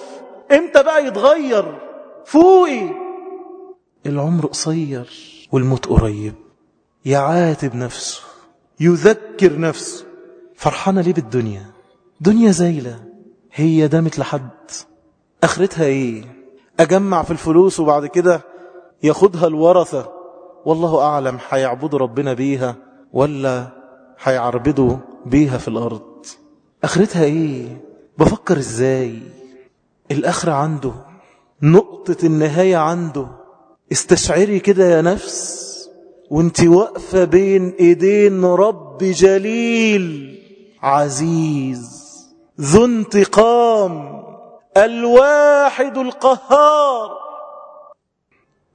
إمتى بقى يتغير؟ فوقي! العمر قصير والموت قريب. يعاتب نفسه يذكر نفسه. فرحانة ليه بالدنيا؟ دنيا زايلة. هي دامت لحد. آخرتها إيه؟ أجمع في الفلوس وبعد كده ياخدها الورثة. والله أعلم هيعبدوا ربنا بيها ولا هيعربدوا بيها في الأرض. آخرتها إيه؟ بفكر إزاي؟ الآخرة عنده نقطة النهاية عنده. استشعري كده يا نفس وانت واقفة بين إيدين رب جليل عزيز ذو انتقام الواحد القهار.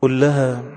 قل لها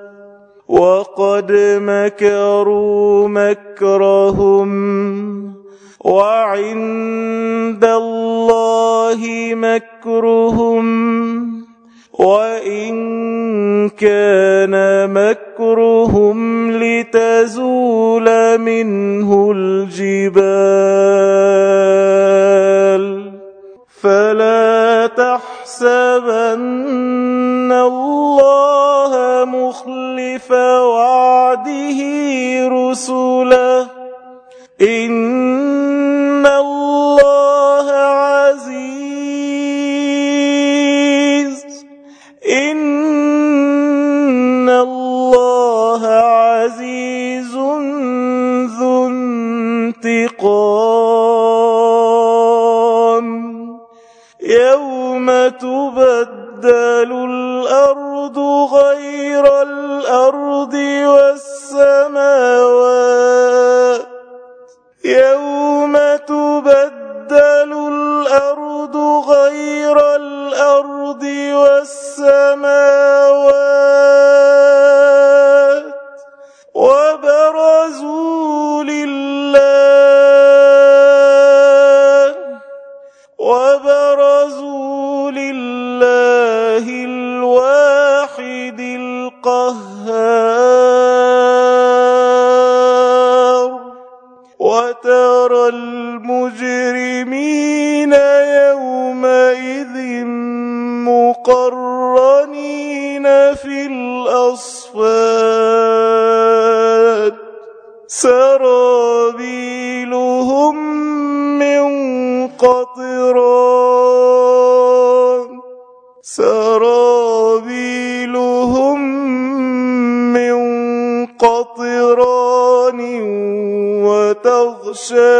وقد مكروا مكرهم وعند الله مكرهم وإن كان مكرهم لتزول منه الجبال فلا تحسبن الله مخلف وعده رسله إن closer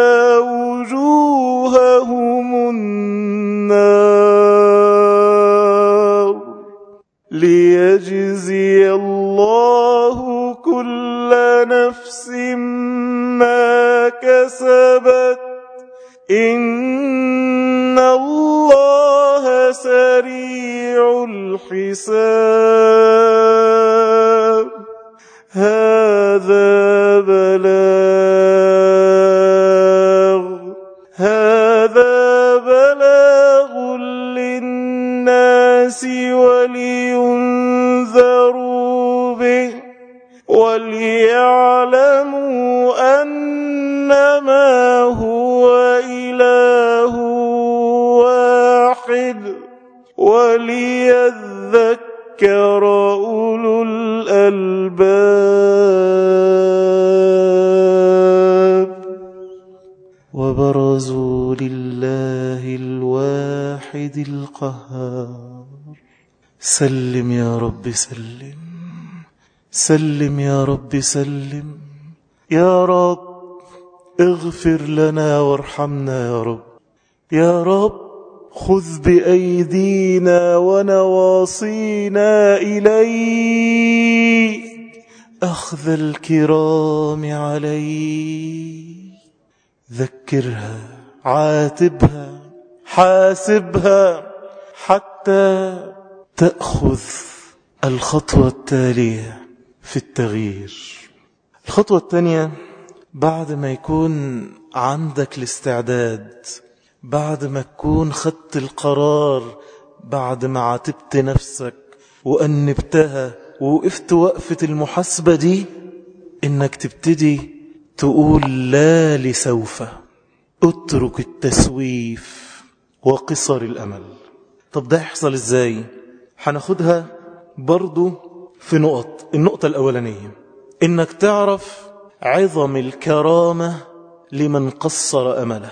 أنما هو إله واحد وليذكر أولو الألباب وبرزوا لله الواحد القهار سلم يا رب سلم سلم يا رب سلم يا رب اغفر لنا وارحمنا يا رب. يا رب خذ بأيدينا ونواصينا إليك. أخذ الكرام عليك. ذكرها عاتبها حاسبها حتى تأخذ الخطوة التالية في التغيير. الخطوة الثانية بعد ما يكون عندك الاستعداد بعد ما تكون خدت القرار بعد ما عاتبت نفسك وأنبتها ووقفت وقفة المحاسبة دي إنك تبتدي تقول لا لسوف. اترك التسويف وقصر الأمل. طب ده يحصل إزاي؟ هناخدها برضو في نقط النقطة الأولانية. إنك تعرف عظم الكرامة لمن قصر أمله.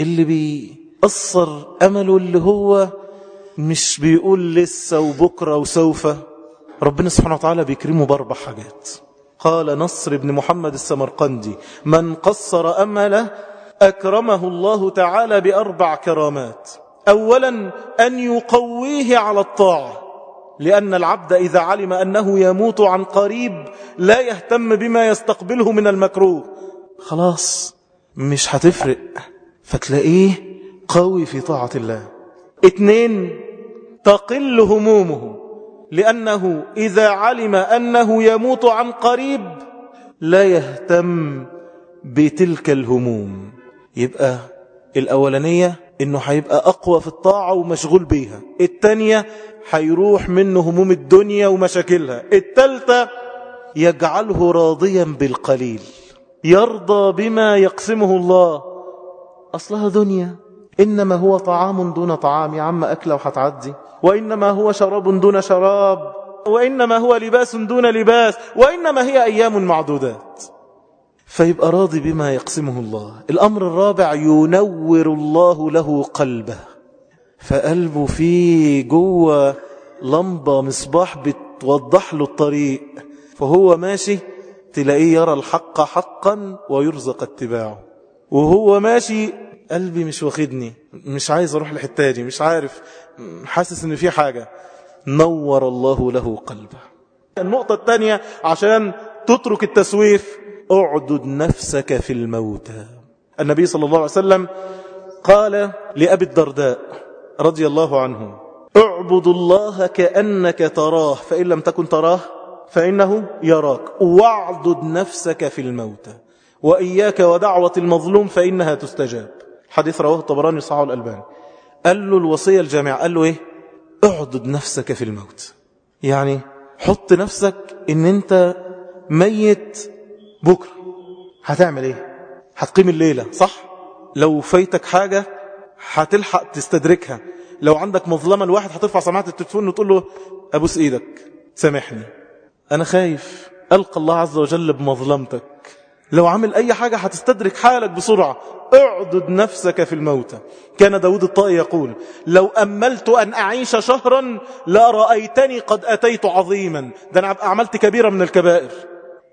اللي بيقصر أمله اللي هو مش بيقول لسه وبكرة وسوف. ربنا سبحانه وتعالى بيكرمه بأربع حاجات. قال نصر بن محمد السمرقندي من قصر أمله أكرمه الله تعالى بأربع كرامات. أولا أن يقويه على الطاعة. لأن العبد إذا علم أنه يموت عن قريب لا يهتم بما يستقبله من المكروه. خلاص مش هتفرق. فتلاقيه قوي في طاعة الله. اتنين تقل همومه. لأنه إذا علم أنه يموت عن قريب لا يهتم بتلك الهموم. يبقى الأولانية إنه هيبقى أقوى في الطاعة ومشغول بيها. التانية هيروح منه هموم الدنيا ومشاكلها. التالتة يجعله راضيا بالقليل. يرضى بما يقسمه الله. أصلها دنيا. إنما هو طعام دون طعام. يا عم أكلة وهتعدي. وإنما هو شراب دون شراب. وإنما هو لباس دون لباس. وإنما هي أيام معدودات. فيبقى راضي بما يقسمه الله. الأمر الرابع ينور الله له قلبه. فقلبه فيه جوة لمبة مصباح بتوضح له الطريق. فهو ماشي تلاقيه يرى الحق حقا ويرزق اتباعه. وهو ماشي قلبي مش واخدني مش عايز أروح الحته دي مش عارف حاسس إن في حاجة. نور الله له قلبه. النقطة الثانية عشان تترك التسويف اعدد نفسك في الموتى. النبي صلى الله عليه وسلم قال لأبي الدرداء رضي الله عنه اعبد الله كأنك تراه فإن لم تكن تراه فإنه يراك. واعدد نفسك في الموتى وإياك ودعوة المظلوم فإنها تستجاب. حديث رواه الطبراني صحيح الألباني. قال له الوصية الجامعة قال له إيه؟ اعدد نفسك في الموت. يعني حط نفسك إن أنت ميت بكرة. هتعمل إيه؟ هتقيم الليلة صح؟ لو فايتك حاجة هتلحق تستدركها. لو عندك مظلمة الواحد هترفع سماعة التليفون وتقول له أبوس إيدك. سامحني. أنا خايف ألقى الله عز وجل بمظلمتك. لو عمل أي حاجة هتستدرك حالك بسرعة. اعدد نفسك في الموتى. كان داود الطائي يقول لو أملت أن أعيش شهرا لا رأيتني قد أتيت عظيما. ده أنا عملت كبيرة من الكبائر.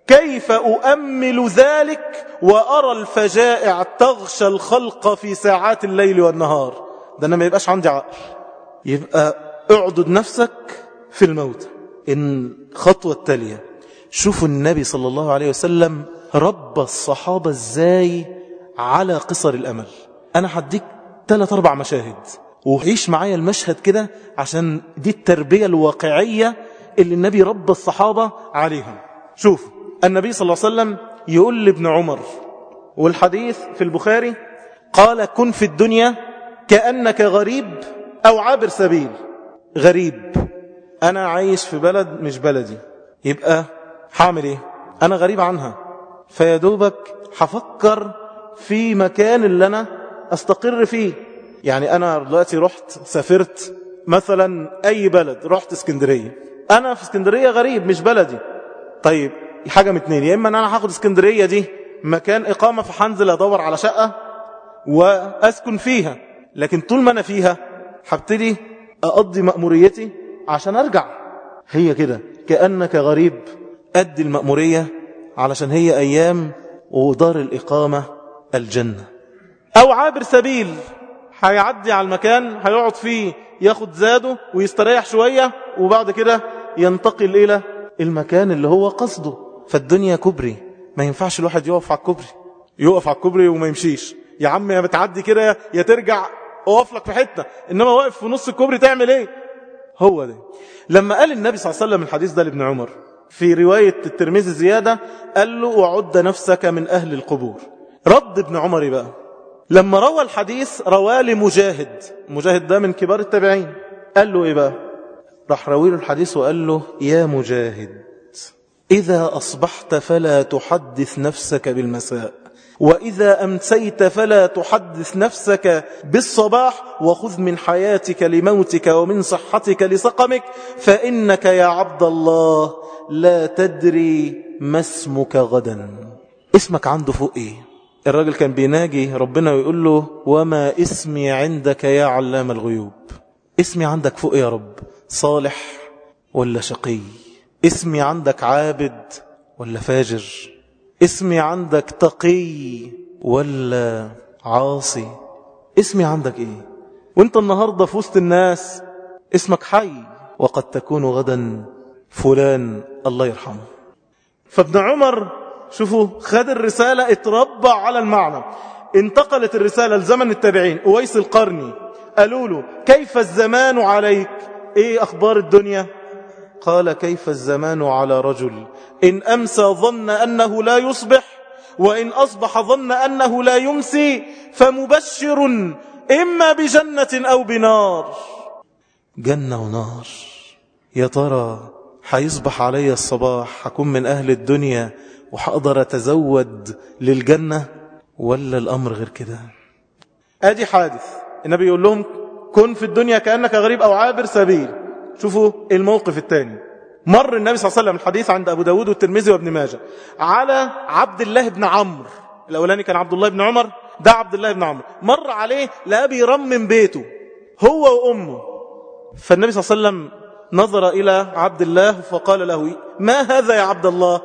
كيف أؤمل ذلك وأرى الفجائع تغشى الخلق في ساعات الليل والنهار؟ ده أنا ما يبقاش عندي عقل. يبقى اعدد نفسك في الموت. إن خطوة التالية شوفوا النبي صلى الله عليه وسلم رب الصحابة إزاي على قصر الأمل. أنا هديك ثلاث أربع مشاهد. وعيش معايا المشهد كده عشان دي التربية الواقعية اللي النبي رب الصحابة عليها شوفوا. النبي صلى الله عليه وسلم يقول لابن عمر والحديث في البخاري قال كن في الدنيا كأنك غريب أو عابر سبيل. غريب. أنا عايش في بلد مش بلدي. يبقى حامل إيه؟ أنا غريب عنها. فيدوبك حفكر في مكان اللي أنا أستقر فيه. يعني أنا دلوقتي رحت سافرت مثلا أي بلد رحت اسكندرية. أنا في اسكندرية غريب مش بلدي. طيب حاجة من اتنين. يا إما أن أنا هاخد اسكندرية دي مكان إقامة فحنزل أدور على شقة وأسكن فيها. لكن طول ما أنا فيها هبتدي أقضي مأموريتي عشان أرجع. هي كده. كأنك غريب. أدي المأمورية علشان هي أيام ودار الإقامة الجنة. أو عابر سبيل. هيعدي على المكان هيقعد فيه ياخد زاده ويستريح شوية وبعد كده ينتقل إلى المكان اللي هو قصده. فالدنيا كبري. ما ينفعش الواحد يقف على الكبري يقف على الكبري وما يمشيش. يا عم يا بتعدي كده يا ترجع اقف لك في حتة. انما واقف في نص الكوبري تعمل إيه؟ هو ده. لما قال النبي صلى الله عليه وسلم الحديث ده لابن عمر في رواية الترمذي زيادة قال له وعد نفسك من أهل القبور. رد ابن عمر بقى. لما روى الحديث رواه لمجاهد. مجاهد ده من كبار التابعين. قال له إيه بقى؟ راح راوي له الحديث وقال له يا مجاهد. إذا أصبحت فلا تحدث نفسك بالمساء وإذا أمسيت فلا تحدث نفسك بالصباح وخذ من حياتك لموتك ومن صحتك لسقمك فإنك يا عبد الله لا تدري ما اسمك غدا. اسمك عنده فوق إيه؟ الراجل كان بيناجي ربنا ويقول له وما اسمي عندك يا علام الغيوب. اسمي عندك فوق يا رب؟ صالح ولا شقي؟ اسمي عندك عابد ولا فاجر؟ اسمي عندك تقي ولا عاصي؟ اسمي عندك إيه؟ وانت النهاردة في وسط الناس اسمك حي وقد تكون غدا فلان الله يرحمه. فابن عمر شوفوا خد الرسالة اتربى على المعنى. انتقلت الرسالة لزمن التابعين. أويس القرني قالوا له كيف الزمان عليك؟ إيه أخبار الدنيا؟ قال كيف الزمان على رجل؟ إن أمسى ظن أنه لا يصبح وإن أصبح ظن أنه لا يمسي فمبشر إما بجنة أو بنار. جنة ونار. يا ترى حيصبح علي الصباح حكون من أهل الدنيا وحقدر أتزود للجنة؟ ولا الأمر غير كده؟ أدي حادث. النبي يقول لهم كن في الدنيا كأنك غريب أو عابر سبيل. شوفوا الموقف الثاني. مر النبي صلى الله عليه وسلم الحديث عند أبو داود والترمذي وابن ماجه على عبد الله بن عمرو. الأولاني كان عبد الله بن عمر ده عبد الله بن عمرو. مر عليه لا بيرمم بيته هو وأمه. فالنبي صلى الله عليه وسلم نظر إلى عبد الله فقال له ما هذا يا عبد الله؟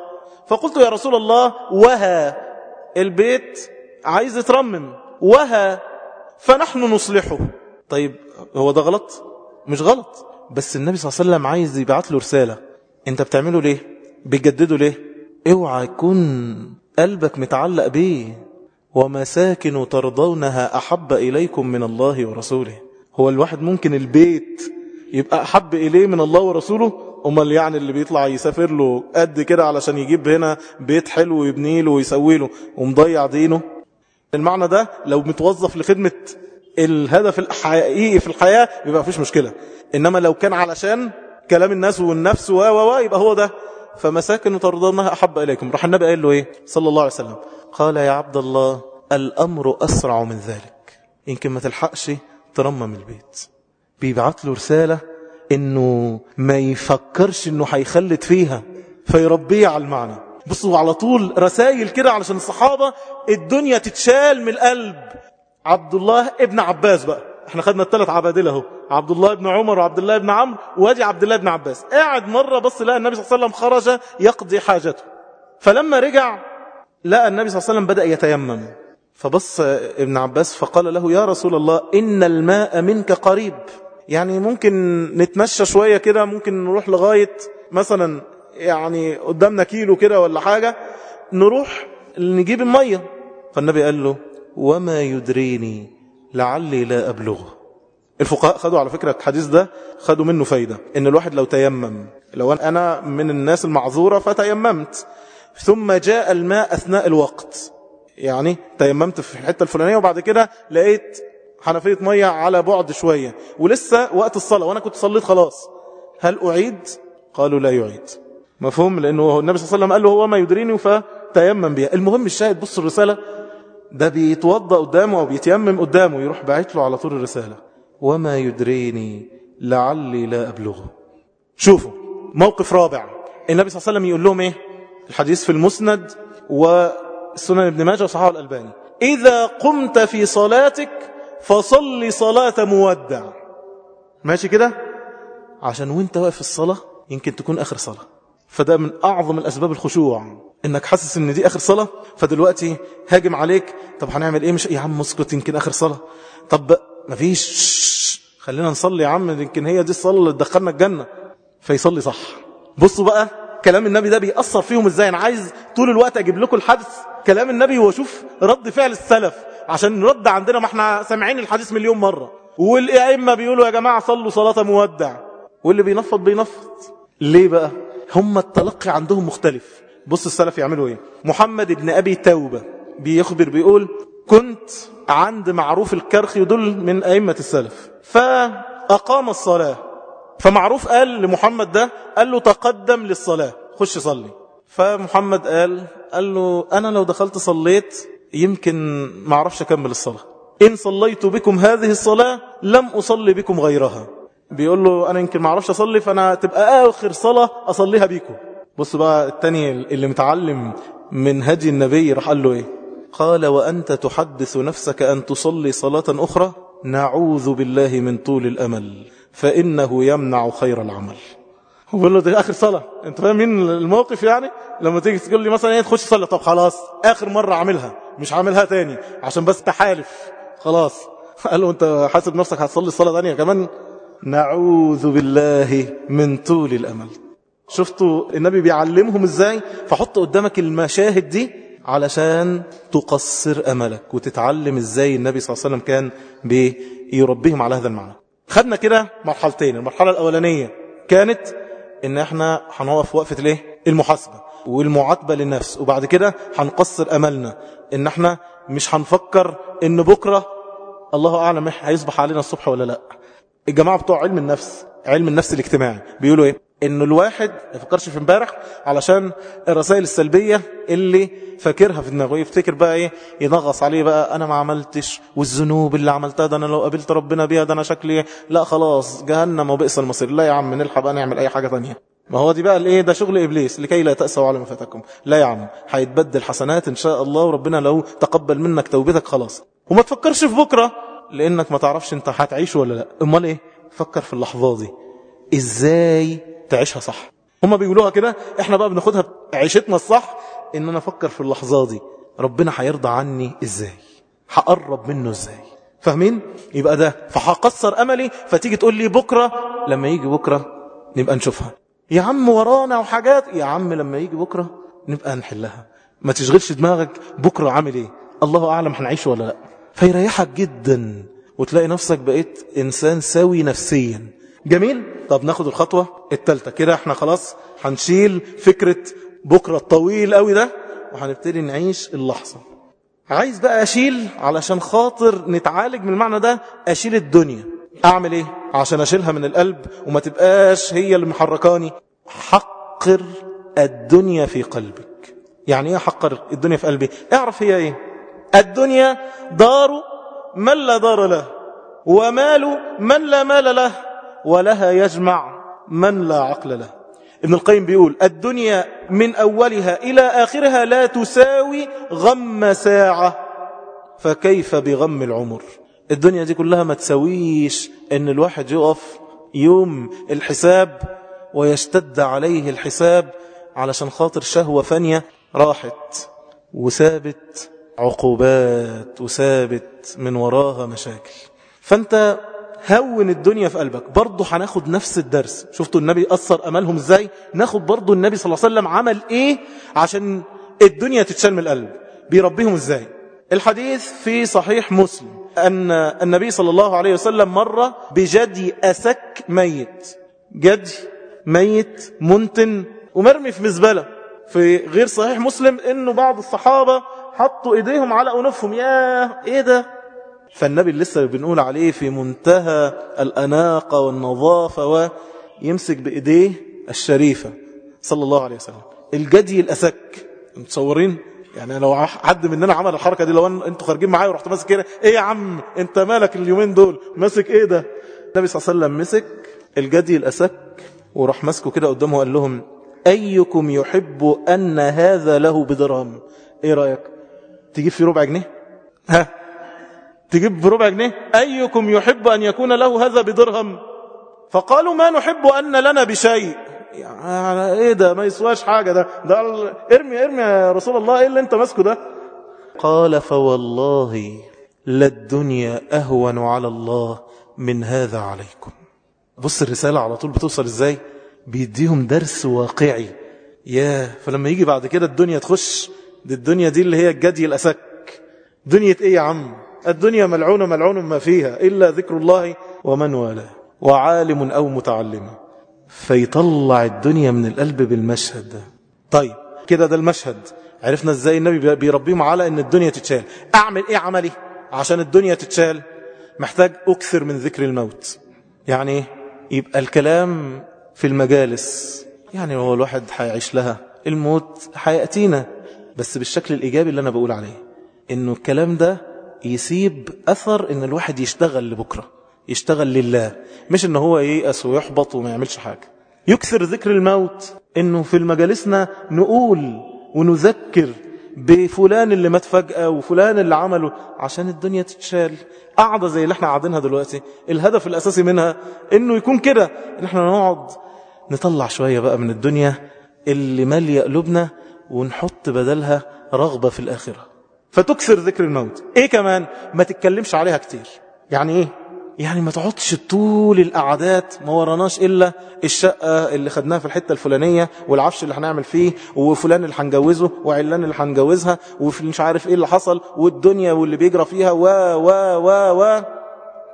فقلت يا رسول الله وها. البيت عايز يترمم وها. فنحن نصلحه. طيب هو ده غلط؟ مش غلط. بس النبي صلى الله عليه وسلم عايز يبعت له رسالة. انت بتعمله ليه؟ بتجدده ليه؟ اوعى يكون قلبك متعلق بيه. ومساكن ترضونها أحب إليكم من الله ورسوله. هو الواحد ممكن البيت يبقى أحب إليه من الله ورسوله؟ أمال يعني اللي بيطلع يسافر له قد كده علشان يجيب هنا بيت حلو ويبني له ويسوي له ومضيع دينه؟ المعنى ده لو متوظف لخدمة الهدف الحقيقي في الحياة يبقى مفيش مشكلة. إنما لو كان علشان كلام الناس والنفس و و يبقى هو ده. فمساكن ترضونها أحب إليكم. راح النبي قال له إيه؟ صلى الله عليه وسلم. قال يا عبد الله الأمر أسرع من ذلك. يمكن ما تلحقش ترمم البيت. بيبعت له رسالة إنه ما يفكرش إنه هيخلد فيها فيربيه على المعنى. بصوا على طول رسائل كده علشان الصحابة الدنيا تتشال من القلب. عبد الله ابن عباس بقى. إحنا خدنا الثلاث عبادلة اهو. عبد الله بن عمر وعبد الله بن عمرو وادي عبد الله بن عباس. قاعد مرة بص لقى النبي صلى الله عليه وسلم خرج يقضي حاجته. فلما رجع لقى النبي صلى الله عليه وسلم بدأ يتيمم. فبص ابن عباس فقال له يا رسول الله إن الماء منك قريب. يعني ممكن نتمشى شوية كده ممكن نروح لغاية مثلا يعني قدامنا كيلو كده ولا حاجة نروح نجيب المية. فالنبي قال له وما يدريني لعلي لا أبلغه. الفقهاء خدوا على فكرة الحديث ده خدوا منه فايدة. إن الواحد لو تيمم لو أنا من الناس المعذورة فتيممت. ثم جاء الماء أثناء الوقت. يعني تيممت في الحتة الفلانية وبعد كده لقيت حنفية مية على بعد شوية. ولسه وقت الصلاة وأنا كنت صليت خلاص. هل أعيد؟ قالوا لا يعيد. مفهوم؟ لأنه النبي صلى الله عليه وسلم قال له هو ما يدريني فتيمم بها المهم الشاهد بص الرسالة ده بيتوضى قدامه أو بيتيمم قدامه يروح باعت له على طول الرسالة. وما يدريني لعلي لا أبلغه. شوفوا موقف رابع. النبي صلى الله عليه وسلم يقول لهم إيه؟ الحديث في المسند والسنن ابن ماجه وصحابه الألباني. إذا قمت في صلاتك فصل صلاة مودع. ماشي كده؟ عشان وأنت واقف في الصلاة يمكن تكون آخر صلاة. فده من أعظم الأسباب الخشوع. إنك حاسس إن دي آخر صلاة فدلوقتي هاجم عليك طب هنعمل إيه؟ مش يا عم مسكت يمكن آخر صلاة. طب مفيش. خلينا نصلي يا عم يمكن هي دي الصلاة اللي تدخلنا الجنة. فيصلي صح. بصوا بقى كلام النبي ده بيأثر فيهم إزاي؟ أنا عايز طول الوقت أجيب لكم الحدث كلام النبي وأشوف رد فعل السلف عشان نرد عندنا ما إحنا سامعين الحديث مليون مرة. والأئمة بيقولوا يا جماعة صلوا صلاة مودع. واللي بينفض بينفض. ليه بقى؟ هم التلقي عندهم مختلف. بص السلف يعملوا إيه؟ محمد ابن أبي توبة بيخبر بيقول كنت عند معروف الكرخ يدل من أئمة السلف فأقام الصلاة. فمعروف قال لمحمد ده قال له تقدم للصلاة خش صلي. فمحمد قال قال له أنا لو دخلت صليت يمكن ما أعرفش أكمل الصلاة. إن صليت بكم هذه الصلاة لم أصلي بكم غيرها. بيقول له أنا يمكن ما أعرفش أصلي فأنا تبقى آخر صلاة أصليها بيكم. بص بقى التاني اللي متعلم من هدي النبي راح قال له إيه؟ قال وأنت تحدث نفسك أن تصلي صلاة أخرى؟ نعوذ بالله من طول الأمل فإنه يمنع خير العمل. هو بيقول له ده آخر صلاة. أنت فاهم مين الموقف يعني؟ لما تيجي تقول لي مثلا إيه تخش صلاة طب خلاص آخر مرة عاملها مش عاملها تاني عشان بس تحالف. خلاص. قال له أنت حاسب نفسك هتصلي الصلاة تانية كمان؟ نعوذ بالله من طول الأمل. شفتوا النبي بيعلمهم إزاي؟ فحط قدامك المشاهد دي علشان تقصر أملك وتتعلم إزاي النبي صلى الله عليه وسلم كان بيربيهم على هذا المعنى. خدنا كده مرحلتين المرحلة الأولانية كانت إن إحنا هنقف وقفة الإيه؟ المحاسبة والمعاتبة للنفس وبعد كده هنقصر أملنا. إن إحنا مش هنفكر إن بكرة الله أعلم هيصبح علينا الصبح ولا لأ. الجماعة بتوع علم النفس علم النفس الاجتماعي بيقولوا إيه؟ إنه الواحد ما يفكرش في امبارح علشان الرسائل السلبية اللي فاكرها في دماغه. يفتكر بقى إيه؟ ينغص عليه بقى أنا ما عملتش والذنوب اللي عملتها ده أنا لو قابلت ربنا بيها ده أنا شكلي لا خلاص جهنم وبئس المصير. لا يا عم نلحق بقى نعمل أي حاجة تانية. ما هو دي بقى الإيه؟ ده شغل إبليس لكي لا تأسوا على ما فاتكم. لا يا عم هيتبدل حسنات إن شاء الله وربنا لو تقبل منك توبتك خلاص. وما تفكرش في بكرة لأنك ما تعرفش أنت هتعيش ولا لا. أمال إيه؟ فكر في اللحظة دي. إزاي تعيشها صح. هما بيقولوها كده إحنا بقى بناخدها عيشتنا الصح. إن أنا أفكر في اللحظة دي ربنا هيرضى عني إزاي؟ هقرب منه إزاي؟ فاهمين؟ يبقى ده فهقصر أملي فتيجي تقول لي بكرة لما يجي بكرة نبقى نشوفها. يا عم ورانا وحاجات يا عم لما يجي بكرة نبقى نحلها. ما تشغلش دماغك بكرة عامل إيه؟ الله أعلم هنعيش ولا لأ. فيريحك جدا وتلاقي نفسك بقيت إنسان سوي نفسيا. جميل؟ طب ناخد الخطوة التالتة. كده إحنا خلاص هنشيل فكرة بكرة الطويل قوي ده وهنبتدي نعيش اللحظة. عايز بقى أشيل علشان خاطر نتعالج من المعنى ده أشيل الدنيا. أعمل إيه؟ عشان أشيلها من القلب وما تبقاش هي اللي محركاني. حقر الدنيا في قلبك. يعني إيه حقر الدنيا في قلبي؟ اعرف هي إيه. الدنيا دار من لا دار له ومال من لا مال له. ولها يجمع من لا عقل له. ابن القيم بيقول الدنيا من أولها إلى آخرها لا تساوي غم ساعة. فكيف بغم العمر؟ الدنيا دي كلها ما تساويش إن الواحد يقف يوم الحساب ويشتد عليه الحساب علشان خاطر شهوة فانية راحت وسابت عقوبات وسابت من وراها مشاكل. فأنت هون الدنيا في قلبك. برضه هناخد نفس الدرس. شفتوا النبي أثر أملهم إزاي؟ ناخد برضه النبي صلى الله عليه وسلم عمل إيه؟ عشان الدنيا تتشال من القلب. بيربيهم إزاي؟ الحديث في صحيح مسلم. أن النبي صلى الله عليه وسلم مر بجدي أسك ميت. جدي ميت منتن ومرمي في مزبلة. في غير صحيح مسلم إنه بعض الصحابة حطوا إيديهم على أنوفهم. يا إيه ده؟ فالنبي لسه بنقول عليه في منتهى الأناقة والنظافة ويمسك بإيديه الشريفة صلى الله عليه وسلم. الجدي الأسك متصورين؟ يعني لو حد مننا عمل الحركة دي لو أنتوا خارجين معايا ورحت ماسك كده إيه يا عم؟ أنت مالك اليومين دول؟ ماسك إيه ده؟ النبي صلى الله عليه وسلم مسك الجدي الأسك وراح ماسكه كده قدامه وقال لهم أيكم يحب أن هذا له بدرهم؟ إيه رأيك؟ تجيب في ربع جنيه؟ ها؟ تجيب بربع جنيه؟ أيكم يحب أن يكون له هذا بدرهم؟ فقالوا ما نحب أن لنا بشيء. يعني إيه ده؟ ما يسواش حاجة ده. ده ارمي ارمي يا رسول الله إيه اللي أنت ماسكه ده؟ قال فوالله للدنيا أهون على الله من هذا عليكم. بص الرسالة على طول بتوصل إزاي؟ بيديهم درس واقعي. يا فلما يجي بعد كده الدنيا تخش دي الدنيا دي اللي هي الجدي الأسك. دنيا إيه يا عم؟ الدنيا ملعونة ملعون ما فيها إلا ذكر الله ومن والاه. وعالم أو متعلم. فيطلع الدنيا من القلب بالمشهد. ده طيب كده ده المشهد. عرفنا إزاي النبي بيربيهم على إن الدنيا تتشال. أعمل إيه عملي؟ عشان الدنيا تتشال. محتاج أكثر من ذكر الموت. يعني يبقى الكلام في المجالس. يعني هو الواحد هيعيش لها. الموت هيأتينا بس بالشكل الإيجابي اللي أنا بقول عليه. إنه الكلام ده يسيب أثر إن الواحد يشتغل لبكرة يشتغل لله مش إن هو ييأس ويحبط وما يعملش حاجة. يكثر ذكر الموت إنه في المجالسنا نقول ونذكر بفلان اللي مات فجأة وفلان اللي عمله عشان الدنيا تتشال. قاعدة زي اللي إحنا قاعدينها دلوقتي الهدف الأساسي منها إنه يكون كده. إن إحنا نقعد نطلع شوية بقى من الدنيا اللي مالية قلوبنا ونحط بدلها رغبة في الآخرة. فتكثر ذكر الموت. إيه كمان؟ ما تتكلمش عليها كتير. يعني إيه؟ يعني ما تقعدش طول القعدات ما وراناش إلا الشقة اللي خدناها في الحتة الفلانية والعفش اللي هنعمل فيه وفلان اللي هنجوزه وعلان اللي هنجوزها ومش عارف إيه اللي حصل والدنيا واللي بيجرى فيها و و و و.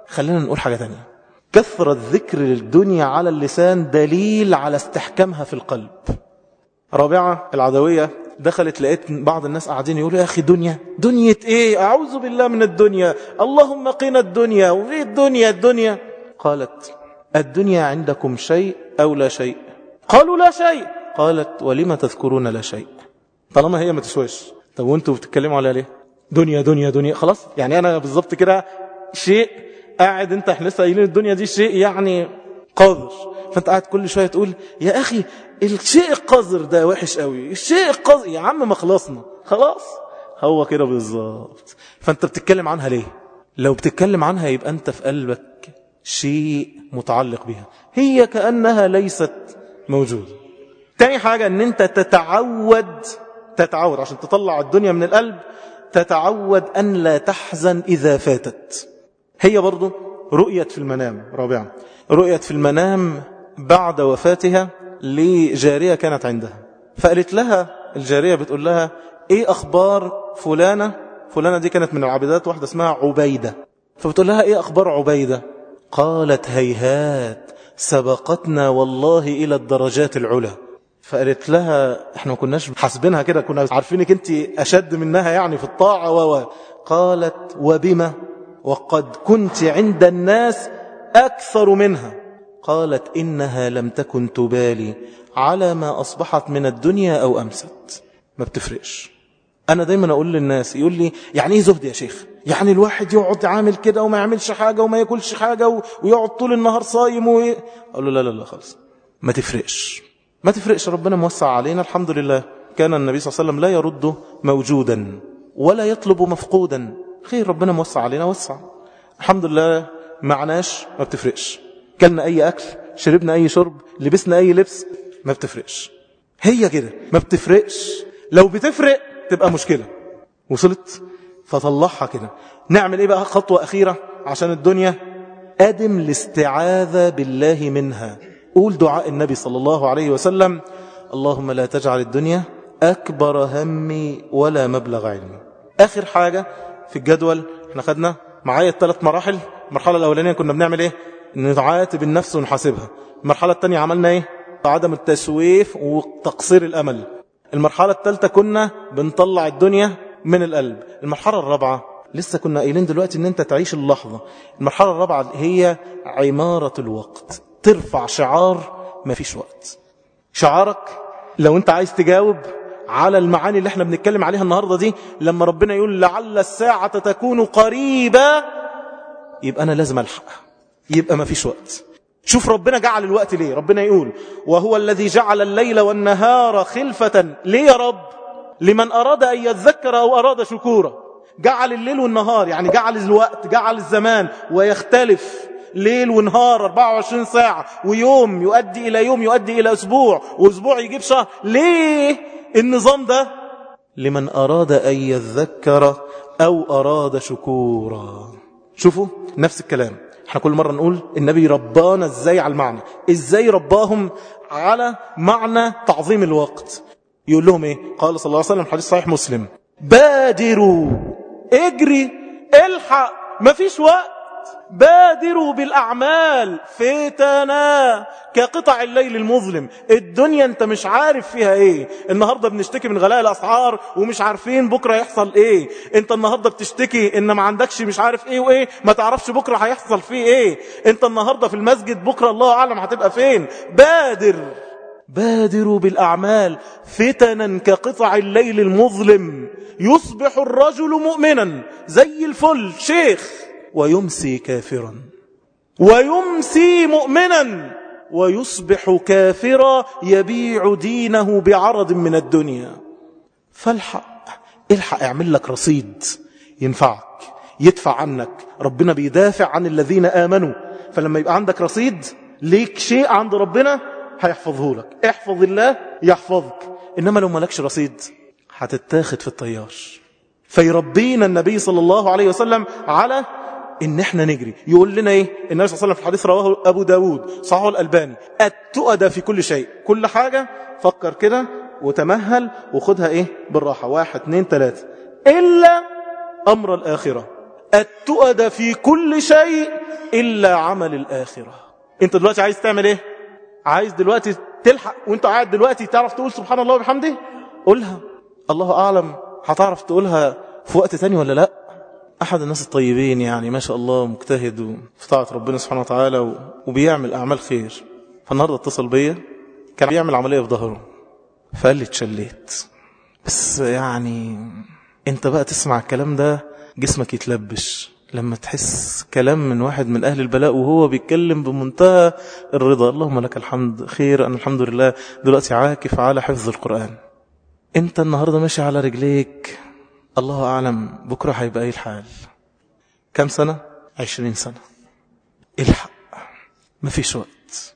خلينا نقول حاجة تانية. كثرة ذكر الدنيا على اللسان دليل على استحكامها في القلب. رابعة العدوية. دخلت لقيت بعض الناس قاعدين يقولوا يا أخي دنيا دنيا إيه؟ أعوذ بالله من الدنيا. اللهم قنا الدنيا. وفي الدنيا؟ الدنيا. قالت الدنيا عندكم شيء أو لا شيء؟ قالوا لا شيء. قالت ولم تذكرون لا شيء؟ طالما هي ما تسواش. طب وأنتوا بتتكلموا على ليه؟ دنيا دنيا دنيا. خلاص يعني أنا بالظبط كده شيء قاعد أنت إحنا لسه قايلين الدنيا دي شيء يعني قذر فأنت قاعد كل شوية تقول يا أخي الشيء القذر ده وحش قوي. الشيء القذر يا عم ما خلصنا. خلاص. هو كده بالظبط. فأنت بتتكلم عنها ليه؟ لو بتتكلم عنها يبقى أنت في قلبك شيء متعلق بها هي كأنها ليست موجودة. تاني حاجة إن أنت تتعود تتعود عشان تطلع الدنيا من القلب تتعود أن لا تحزن إذا فاتت. هي برضو رؤية في المنام. رابعا. رؤية في المنام بعد وفاتها. لجارية كانت عندها. فقالت لها الجارية بتقول لها إيه أخبار فلانة؟ فلانة دي كانت من العبدات واحدة اسمها عبيدة. فبتقول لها إيه أخبار عبيدة؟ قالت هيهات سبقتنا والله إلى الدرجات العلى. فقالت لها إحنا ما كناش حاسبينها كده كنا عارفينك أنت أشد منها يعني في الطاعة و. قالت وبما؟ وقد كنت عند الناس أكثر منها. قالت إنها لم تكن تبالي على ما أصبحت من الدنيا أو أمست. ما بتفرقش. أنا دايما أقول للناس يقول لي يعني إيه زهد يا شيخ؟ يعني الواحد يقعد عامل كده وما يعملش حاجة وما ياكلش حاجة ويقعد طول النهار صايم و... أقول له لا لا لا خالص. ما تفرقش. ما تفرقش ربنا موسع علينا الحمد لله. كان النبي صلى الله عليه وسلم لا يرد موجودا ولا يطلب مفقودا. خير ربنا موسع علينا وسع الحمد لله معناش ما بتفرقش. كلنا أي أكل شربنا أي شرب لبسنا أي لبس ما بتفرقش. هي كده ما بتفرقش. لو بتفرق تبقى مشكلة. وصلت؟ فطلعها كده. نعمل إيه بقى؟ خطوة أخيرة عشان الدنيا. أدم الاستعاذة بالله منها. قول دعاء النبي صلى الله عليه وسلم. اللهم لا تجعل الدنيا أكبر همي ولا مبلغ علمي. آخر حاجة في الجدول إحنا خدنا معايا الثلاث مراحل. المرحلة الأولانية كنا بنعمل إيه؟ نعاتب النفس ونحاسبها. المرحلة الثانية عملنا إيه؟ عدم التسويف وتقصير الأمل. المرحلة الثالثة كنا بنطلع الدنيا من القلب. المرحلة الرابعة لسه كنا قايلين دلوقتي إن أنت تعيش اللحظة. المرحلة الرابعة هي عمارة الوقت. ترفع شعار ما فيش وقت. شعارك لو أنت عايز تجاوب على المعاني اللي إحنا بنتكلم عليها النهاردة دي لما ربنا يقول لعل الساعة تكون قريبة يبقى أنا لازم ألحق. يبقى ما فيش وقت. شوف ربنا جعل الوقت ليه؟ ربنا يقول وهو الذي جعل الليل والنهار خلفة ليه يا رب لمن أراد أن يذكر أو أراد شكورا. جعل الليل والنهار يعني جعل الوقت جعل الزمان ويختلف ليل ونهار 24 ساعة ويوم يؤدي إلى يوم يؤدي إلى أسبوع وأسبوع يجيب شهر. ليه؟ النظام ده. لمن أراد أن يذكر أو أراد شكورا. شوفوا نفس الكلام. إحنا كل مرة نقول النبي ربانا إزاي على المعنى. إزاي رباهم على معنى تعظيم الوقت. يقول لهم إيه؟ قال صلى الله عليه وسلم حديث صحيح مسلم. بادروا اجري الحق مفيش وقت. بادروا بالأعمال فتنا كقطع الليل المظلم. الدنيا انت مش عارف فيها إيه. النهاردة بنشتكي من غلاء الأسعار ومش عارفين بكرة يحصل إيه. انت النهاردة بتشتكي ان ما عندكش مش عارف إيه وايه. ما تعرفش بكرة هيحصل فيه إيه. انت النهاردة في المسجد بكرة الله أعلم هتبقى فين. بادر. بادروا بالأعمال فتنا كقطع الليل المظلم. يصبح الرجل مؤمنا. زي الفل. شيخ. ويمسي كافرا. ويمسي مؤمنا. ويصبح كافرا. يبيع دينه بعرض من الدنيا. فالحق. الحق اعمل لك رصيد. ينفعك. يدفع عنك. ربنا بيدافع عن الذين آمنوا. فلما يبقى عندك رصيد ليك شيء عند ربنا هيحفظه لك. احفظ الله يحفظك. إنما لو مالكش رصيد هتتاخد في الطيار فيربينا النبي صلى الله عليه وسلم على إن إحنا نجري. يقول لنا إيه؟ النبي صلى الله عليه وسلم في الحديث رواه أبو داود صحيح الألباني. التؤدى في كل شيء. كل حاجة فكر كده وتمهل وخدها إيه؟ بالراحة. واحد اثنين ثلاثة إلا أمر الآخرة. التؤدى في كل شيء إلا عمل الآخرة. أنت دلوقتي عايز تعمل إيه؟ عايز دلوقتي تلحق وأنت قاعد دلوقتي تعرف تقول سبحان الله وبحمده؟ قولها. الله أعلم. هتعرف تقولها في وقت تاني ولا لأ؟ أحد الناس الطيبين يعني ما شاء الله مجتهد في طاعة ربنا سبحانه وتعالى وبيعمل أعمال خير. فالنهاردة اتصل بيا كان بيعمل عملية في ظهره. فقال لي اتشليت. بس يعني أنت بقى تسمع الكلام ده جسمك يتلبش. لما تحس كلام من واحد من أهل البلاء وهو بيتكلم بمنتهى الرضا. اللهم لك الحمد خير أنا الحمد لله. دلوقتي عاكف على حفظ القرآن. أنت النهاردة ماشي على رجليك. الله أعلم بكرة هيبقى إيه الحال؟ كم سنة؟ عشرين سنة. الحق مفيش وقت.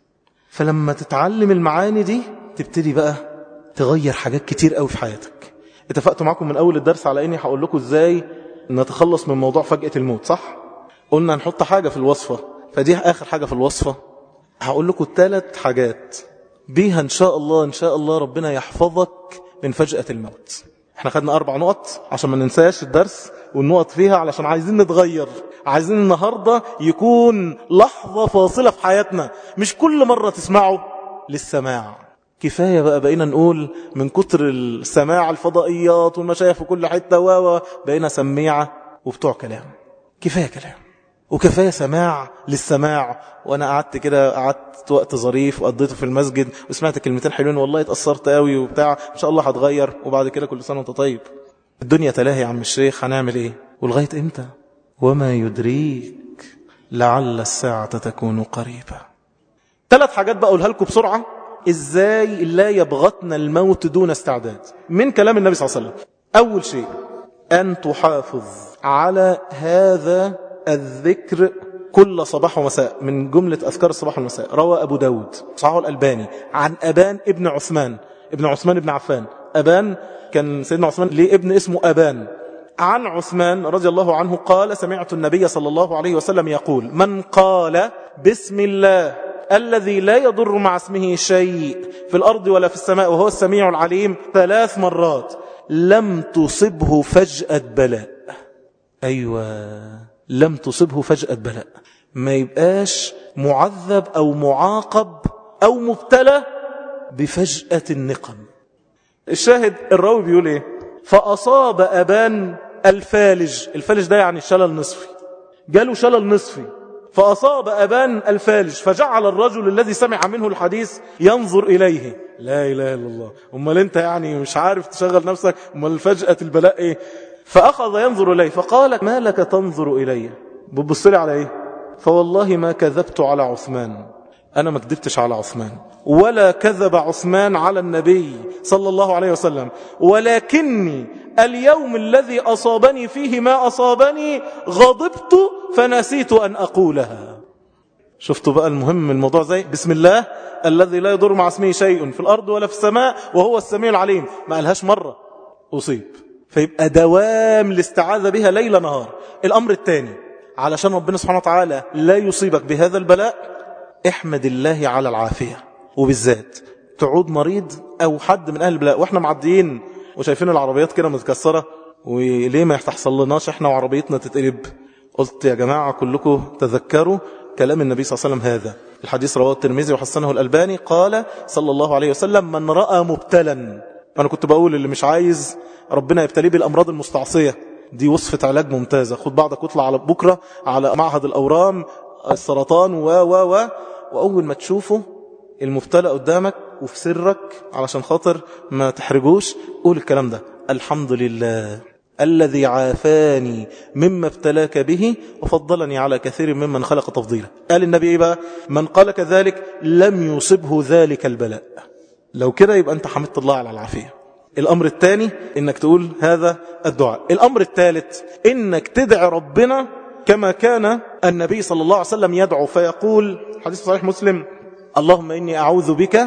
فلما تتعلم المعاني دي تبتدي بقى تغير حاجات كتير قوي في حياتك. اتفقت معكم من أول الدرس على إني هقول لكم إزاي نتخلص من موضوع فجأة الموت صح؟ قلنا نحط حاجة في الوصفة. فدي آخر حاجة في الوصفة. هقول لكم ثلاث حاجات. بيها إن شاء الله إن شاء الله ربنا يحفظك من فجأة الموت. إحنا خدنا أربع نقط عشان ما ننساش الدرس والنقط فيها علشان عايزين نتغير عايزين النهاردة يكون لحظة فاصلة في حياتنا مش كل مرة تسمعه للسماع. كفاية بقى بقينا نقول من كتر السماع الفضائيات والمشايخ في كل حتة و بقينا سميعة وبتوع كلام. كفاية كلام. وكفاية سماع للسماع. وأنا قعدت كده قعدت وقت ظريف وقضيته في المسجد وسمعت كلمتين حلوين والله اتأثرت قوي وبتاع. إن شاء الله هتغير وبعد كده كل سنة وأنت طيب. الدنيا تلاهي يا عم الشيخ هنعمل إيه؟ ولغاية إمتى؟ وما يدريك لعل الساعة تكون قريبة. ثلاث حاجات بقى أقولها لكم بسرعة. إزاي لا يبغتنا الموت دون استعداد؟ من كلام النبي صلى الله عليه وسلم. أول شيء أن تحافظ على هذا الذكر كل صباح ومساء من جملة أذكار الصباح والمساء. روى أبو داود صحيح الألباني عن أبان ابن عثمان ابن عثمان ابن عفان. أبان كان سيدنا عثمان ليه ابن اسمه أبان. عن عثمان رضي الله عنه قال سمعت النبي صلى الله عليه وسلم يقول من قال بسم الله الذي لا يضر مع اسمه شيء في الأرض ولا في السماء وهو السميع العليم ثلاث مرات لم تصبه فجأة بلاء. أيوة. لم تصبه فجأة بلاء ما يبقاش معذب أو معاقب أو مبتلى بفجأة النقم. الشاهد الراوي بيقول إيه؟ فأصاب أبان الفالج. الفالج ده يعني الشلل نصفي. جاله شلل نصفي. فأصاب أبان الفالج. فجعل الرجل الذي سمع منه الحديث ينظر إليه. لا إله إلا الله. أمال أنت يعني مش عارف تشغل نفسك؟ أمال فجأة البلاء إيه؟ فأخذ ينظر إليه فقال ما لك تنظر إلي؟ بتبص لي على إيه؟ فوالله ما كذبت على عثمان. أنا ما كذبتش على عثمان. ولا كذب عثمان على النبي صلى الله عليه وسلم. ولكني اليوم الذي أصابني فيه ما أصابني غضبت فنسيت أن أقولها. شفتوا بقى المهم الموضوع زي بسم الله الذي لا يضر مع اسمه شيء في الأرض ولا في السماء وهو السميع العليم. ما قالهاش مرة. أصيب. فيبقى دوام الاستعاذة بها ليل نهار. الأمر الثاني علشان ربنا سبحانه وتعالى لا يصيبك بهذا البلاء احمد الله على العافية. وبالذات تعود مريض أو حد من أهل البلاء وإحنا معديين وشايفين العربيات كده متكسرة وليه ما يحتحصل لناش إحنا وعربيتنا تتقلب؟ قلت يا جماعة كلكم تذكروا كلام النبي صلى الله عليه وسلم هذا. الحديث رواه الترمذي وحسنه الألباني قال صلى الله عليه وسلم من رأى مبتلا. أنا كنت بقول اللي مش عايز ربنا يبتليه بالأمراض المستعصية. دي وصفة علاج ممتازة. خد بعضك واطلع على بكرة على معهد الأورام السرطان و و و وأول ما تشوفه المبتلى قدامك وفي سرك علشان خاطر ما تحرجوش قول الكلام ده. الحمد لله الذي عافاني مما ابتلاك به وفضلني على كثير ممن خلق تفضيلا. قال النبي إيه بقى؟ من قال كذلك لم يصبه ذلك البلاء. لو كده يبقى أنت حمدت الله على العافية. الأمر الثاني إنك تقول هذا الدعاء. الأمر الثالث إنك تدعي ربنا كما كان النبي صلى الله عليه وسلم يدعو فيقول حديث صحيح مسلم اللهم إني أعوذ بك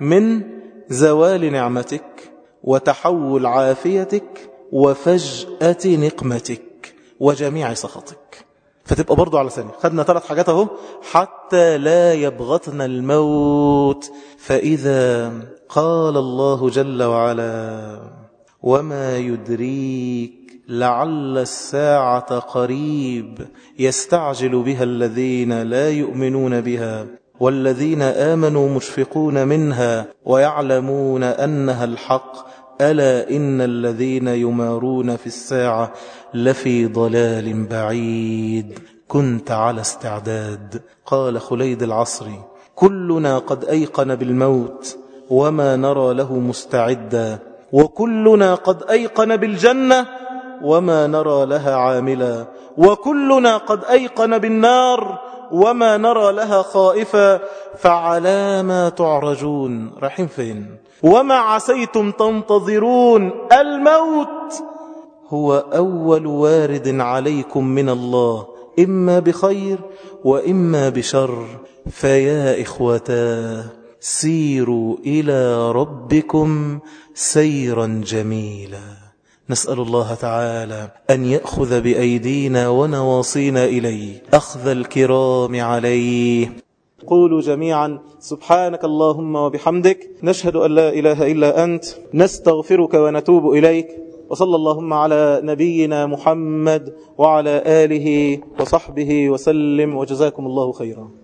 من زوال نعمتك وتحول عافيتك وفجأة نقمتك وجميع سخطك. فتبقى برضو على ثاني خدنا ثلاث حاجات اهو. حتى لا يبغتنا الموت. فإذا قال الله جل وعلا وما يدريك لعل الساعة قريب يستعجل بها الذين لا يؤمنون بها والذين آمنوا مشفقون منها ويعلمون أنها الحق. ألا إن الذين يمارون في الساعة لفي ضلال بعيد. كنت على استعداد. قال خليد العصري. كلنا قد أيقن بالموت وما نرى له مستعدا. وكلنا قد أيقن بالجنة وما نرى لها عاملا. وكلنا قد أيقن بالنار وما نرى لها خائفا فعلى ما تعرجون رحيم فين؟ وما عسيتم تنتظرون الموت هو أول وارد عليكم من الله إما بخير وإما بشر. فيا إخوتا سيروا إلى ربكم سيرا جميلا. نسأل الله تعالى أن يأخذ بأيدينا ونواصينا إليه. أخذ الكرام عليه. قولوا جميعا سبحانك اللهم وبحمدك نشهد أن لا إله إلا أنت نستغفرك ونتوب إليك وصلى اللهم على نبينا محمد وعلى آله وصحبه وسلم وجزاكم الله خيرا.